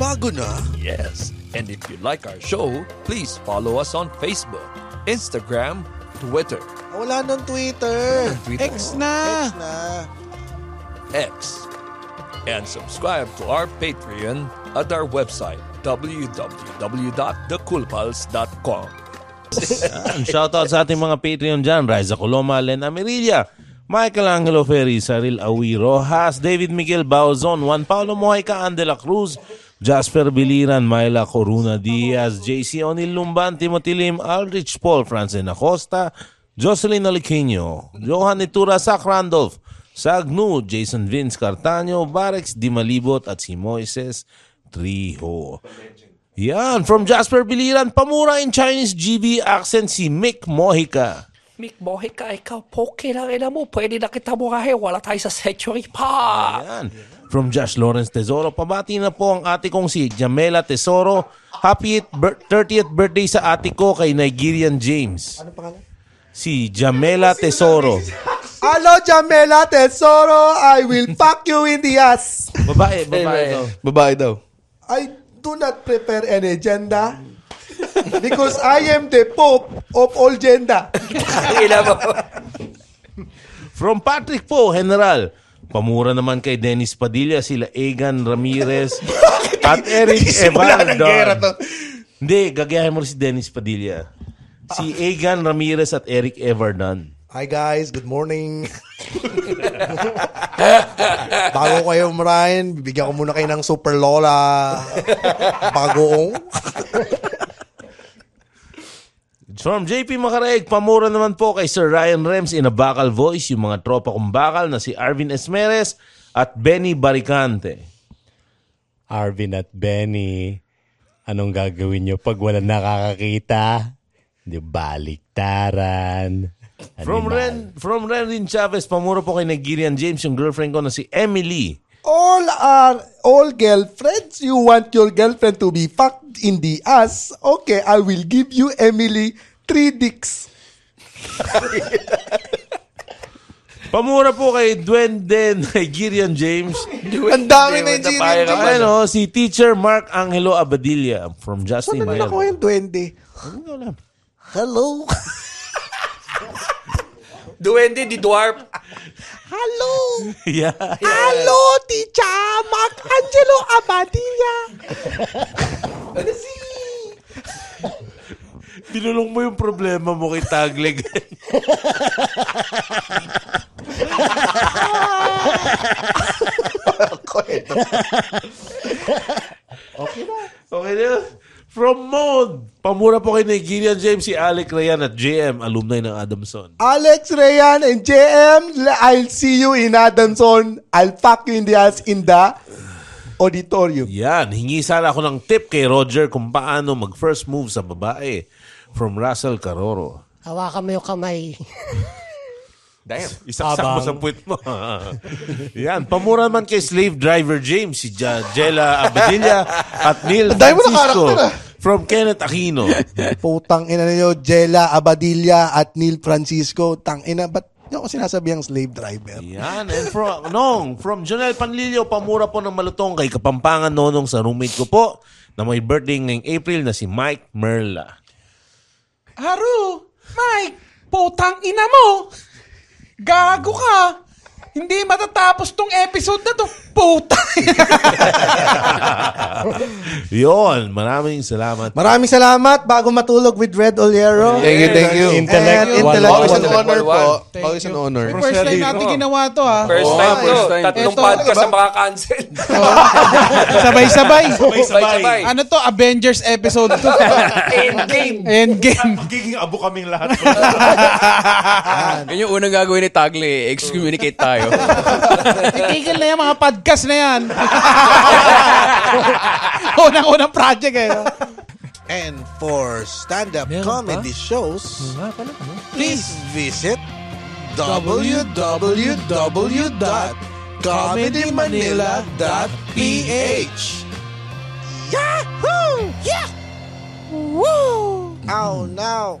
Bago na? Yes. And if you like our show, please follow us on Facebook, Instagram, Twitter, Wala nang Twitter. X na. X na. X, and subscribe to our Patreon at our website www.thecoolpals.com. Yan, Shoutout sa ating mga Patreon dyan. Riza Coloma, Len Amirilla, Michael Angelo Ferry, Saril Awi Rojas, David Miguel Bauzon, Juan Paulo Mojica, Andela Cruz, Jasper Biliran, Myla Coruna Diaz, JC Onil Lumban, Timothy Lim, Aldrich Paul, Francine Acosta, Jocelyn Aliquino, Johan Itura, Zach Randolph, Sagnu, Jason Vince Cartaño, Barex Di Malibot at si Moises Trijo. Yan, from Jasper Biliran, pamura in Chinese GB accent si Mick Mojica. Mick Mojica, ikaw, poke lang ina mo. Pwede na kita murahe. Wala tayo sa century pa. Yan. From Josh Lawrence Tesoro, pabati na po ang ate kong si Jamela Tesoro. Happy bir- 30th birthday sa ate ko kay Nigerian James. Ano pangalan? Si Jamela Tesoro. *laughs* Hello, Jamela Tesoro. I will fuck you in the ass. Babae, babae daw. Babae daw. I do not prepare any gender because I am the Pope of all gender. *laughs* Ina mo. From Patrick po, General. Pamura naman kay Dennis Padilla, sila Egan Ramirez *laughs* at Eric Evardon. Hindi, gagayahin mo rin si Dennis Padilla. Si Egan Ramirez at Eric Evardon. Hi guys, good morning. *laughs* Bago kayo umarahin, bibigyan ko muna kayo ng Super Lola bagoong. *laughs* From JP Macareg, pamura naman po kay Sir Ryan Rems in a bakal voice, yung mga tropa kong bakal na si Arvin Esmeres at Benny Baricante. Arvin at Benny, anong gagawin nyo pag wala nakakakita? Di baliktaran. From. Ren, from Renrin Chavez, pamura po kay Nigerian James, yung girlfriend ko na si Emily. All are all girlfriends. You want your girlfriend to be fucked in the ass. Okay, I will give you Emily three dicks. *laughs* Pamura po kay Duende Nigerian James. Ang dami Nigerian James. Ano, si Teacher Mark Angelo Abadilla from Justin Saan na nakuha yung duwende? Hello? Duwende, di dwarf. Hello? *laughs* yeah. Hello, Teacher Mark Angelo Abadilla. Binulong mo yung problema mo kay Tagleg. *laughs* okay na. Okay na. From Mode, pamura po kay Nigerian James si Alec Rayan at JM, alumni ng Adamson. Alex Rayan and JM, I'll see you in Adamson. I'll fuck you in the ass in the auditorium. Yan, hingi sana ako ng tip kay Roger kung paano mag-first move sa babae. From Russell Caroro. Hawakan mo yung kamay. *laughs* Damn. Isaksak mo sa puwit mo. Yan, pamura man kay slave driver James, si Ja- Jella Abadilla at Neil Ang dami mo na Francisco karakter, ah. from Kenneth Aquino. *laughs* Putang ina niyo, Jella Abadilla at Neil Francisco. Tang ina, ba't niyo ako sinasabihang slave driver? Yan, and from, nong, from Jonel Panlilio, pamura po ng malutong kay Kapampangan Nonong sa roommate ko po na may birthday ngayong April na si Mike Merla. Haru, Mike, putang ina mo. Gago ka. Hindi matatapos tong episode na to. Putang *laughs* Yon, maraming salamat. Maraming salamat bago matulog with Red Oliero. Thank you, thank you. Intellect, And intellect. Always an honor po. Thank Always an honor. First time natin ginawa to ha. First time to. first time. Tatlong Ito, podcast diba? na makakancel. Sabay-sabay. Sabay-sabay. Ano to? Avengers episode to. Endgame. Endgame. Magiging abo kaming lahat. *laughs* Yan yung unang gagawin ni Tagle. Excommunicate tayo. Itigil na yung mga podcast na yan. *laughs* Unang-unang project eh. And for stand-up comedy shows, please visit www.comedymanila.ph Yahoo! Yeah! Woo! Oh, no.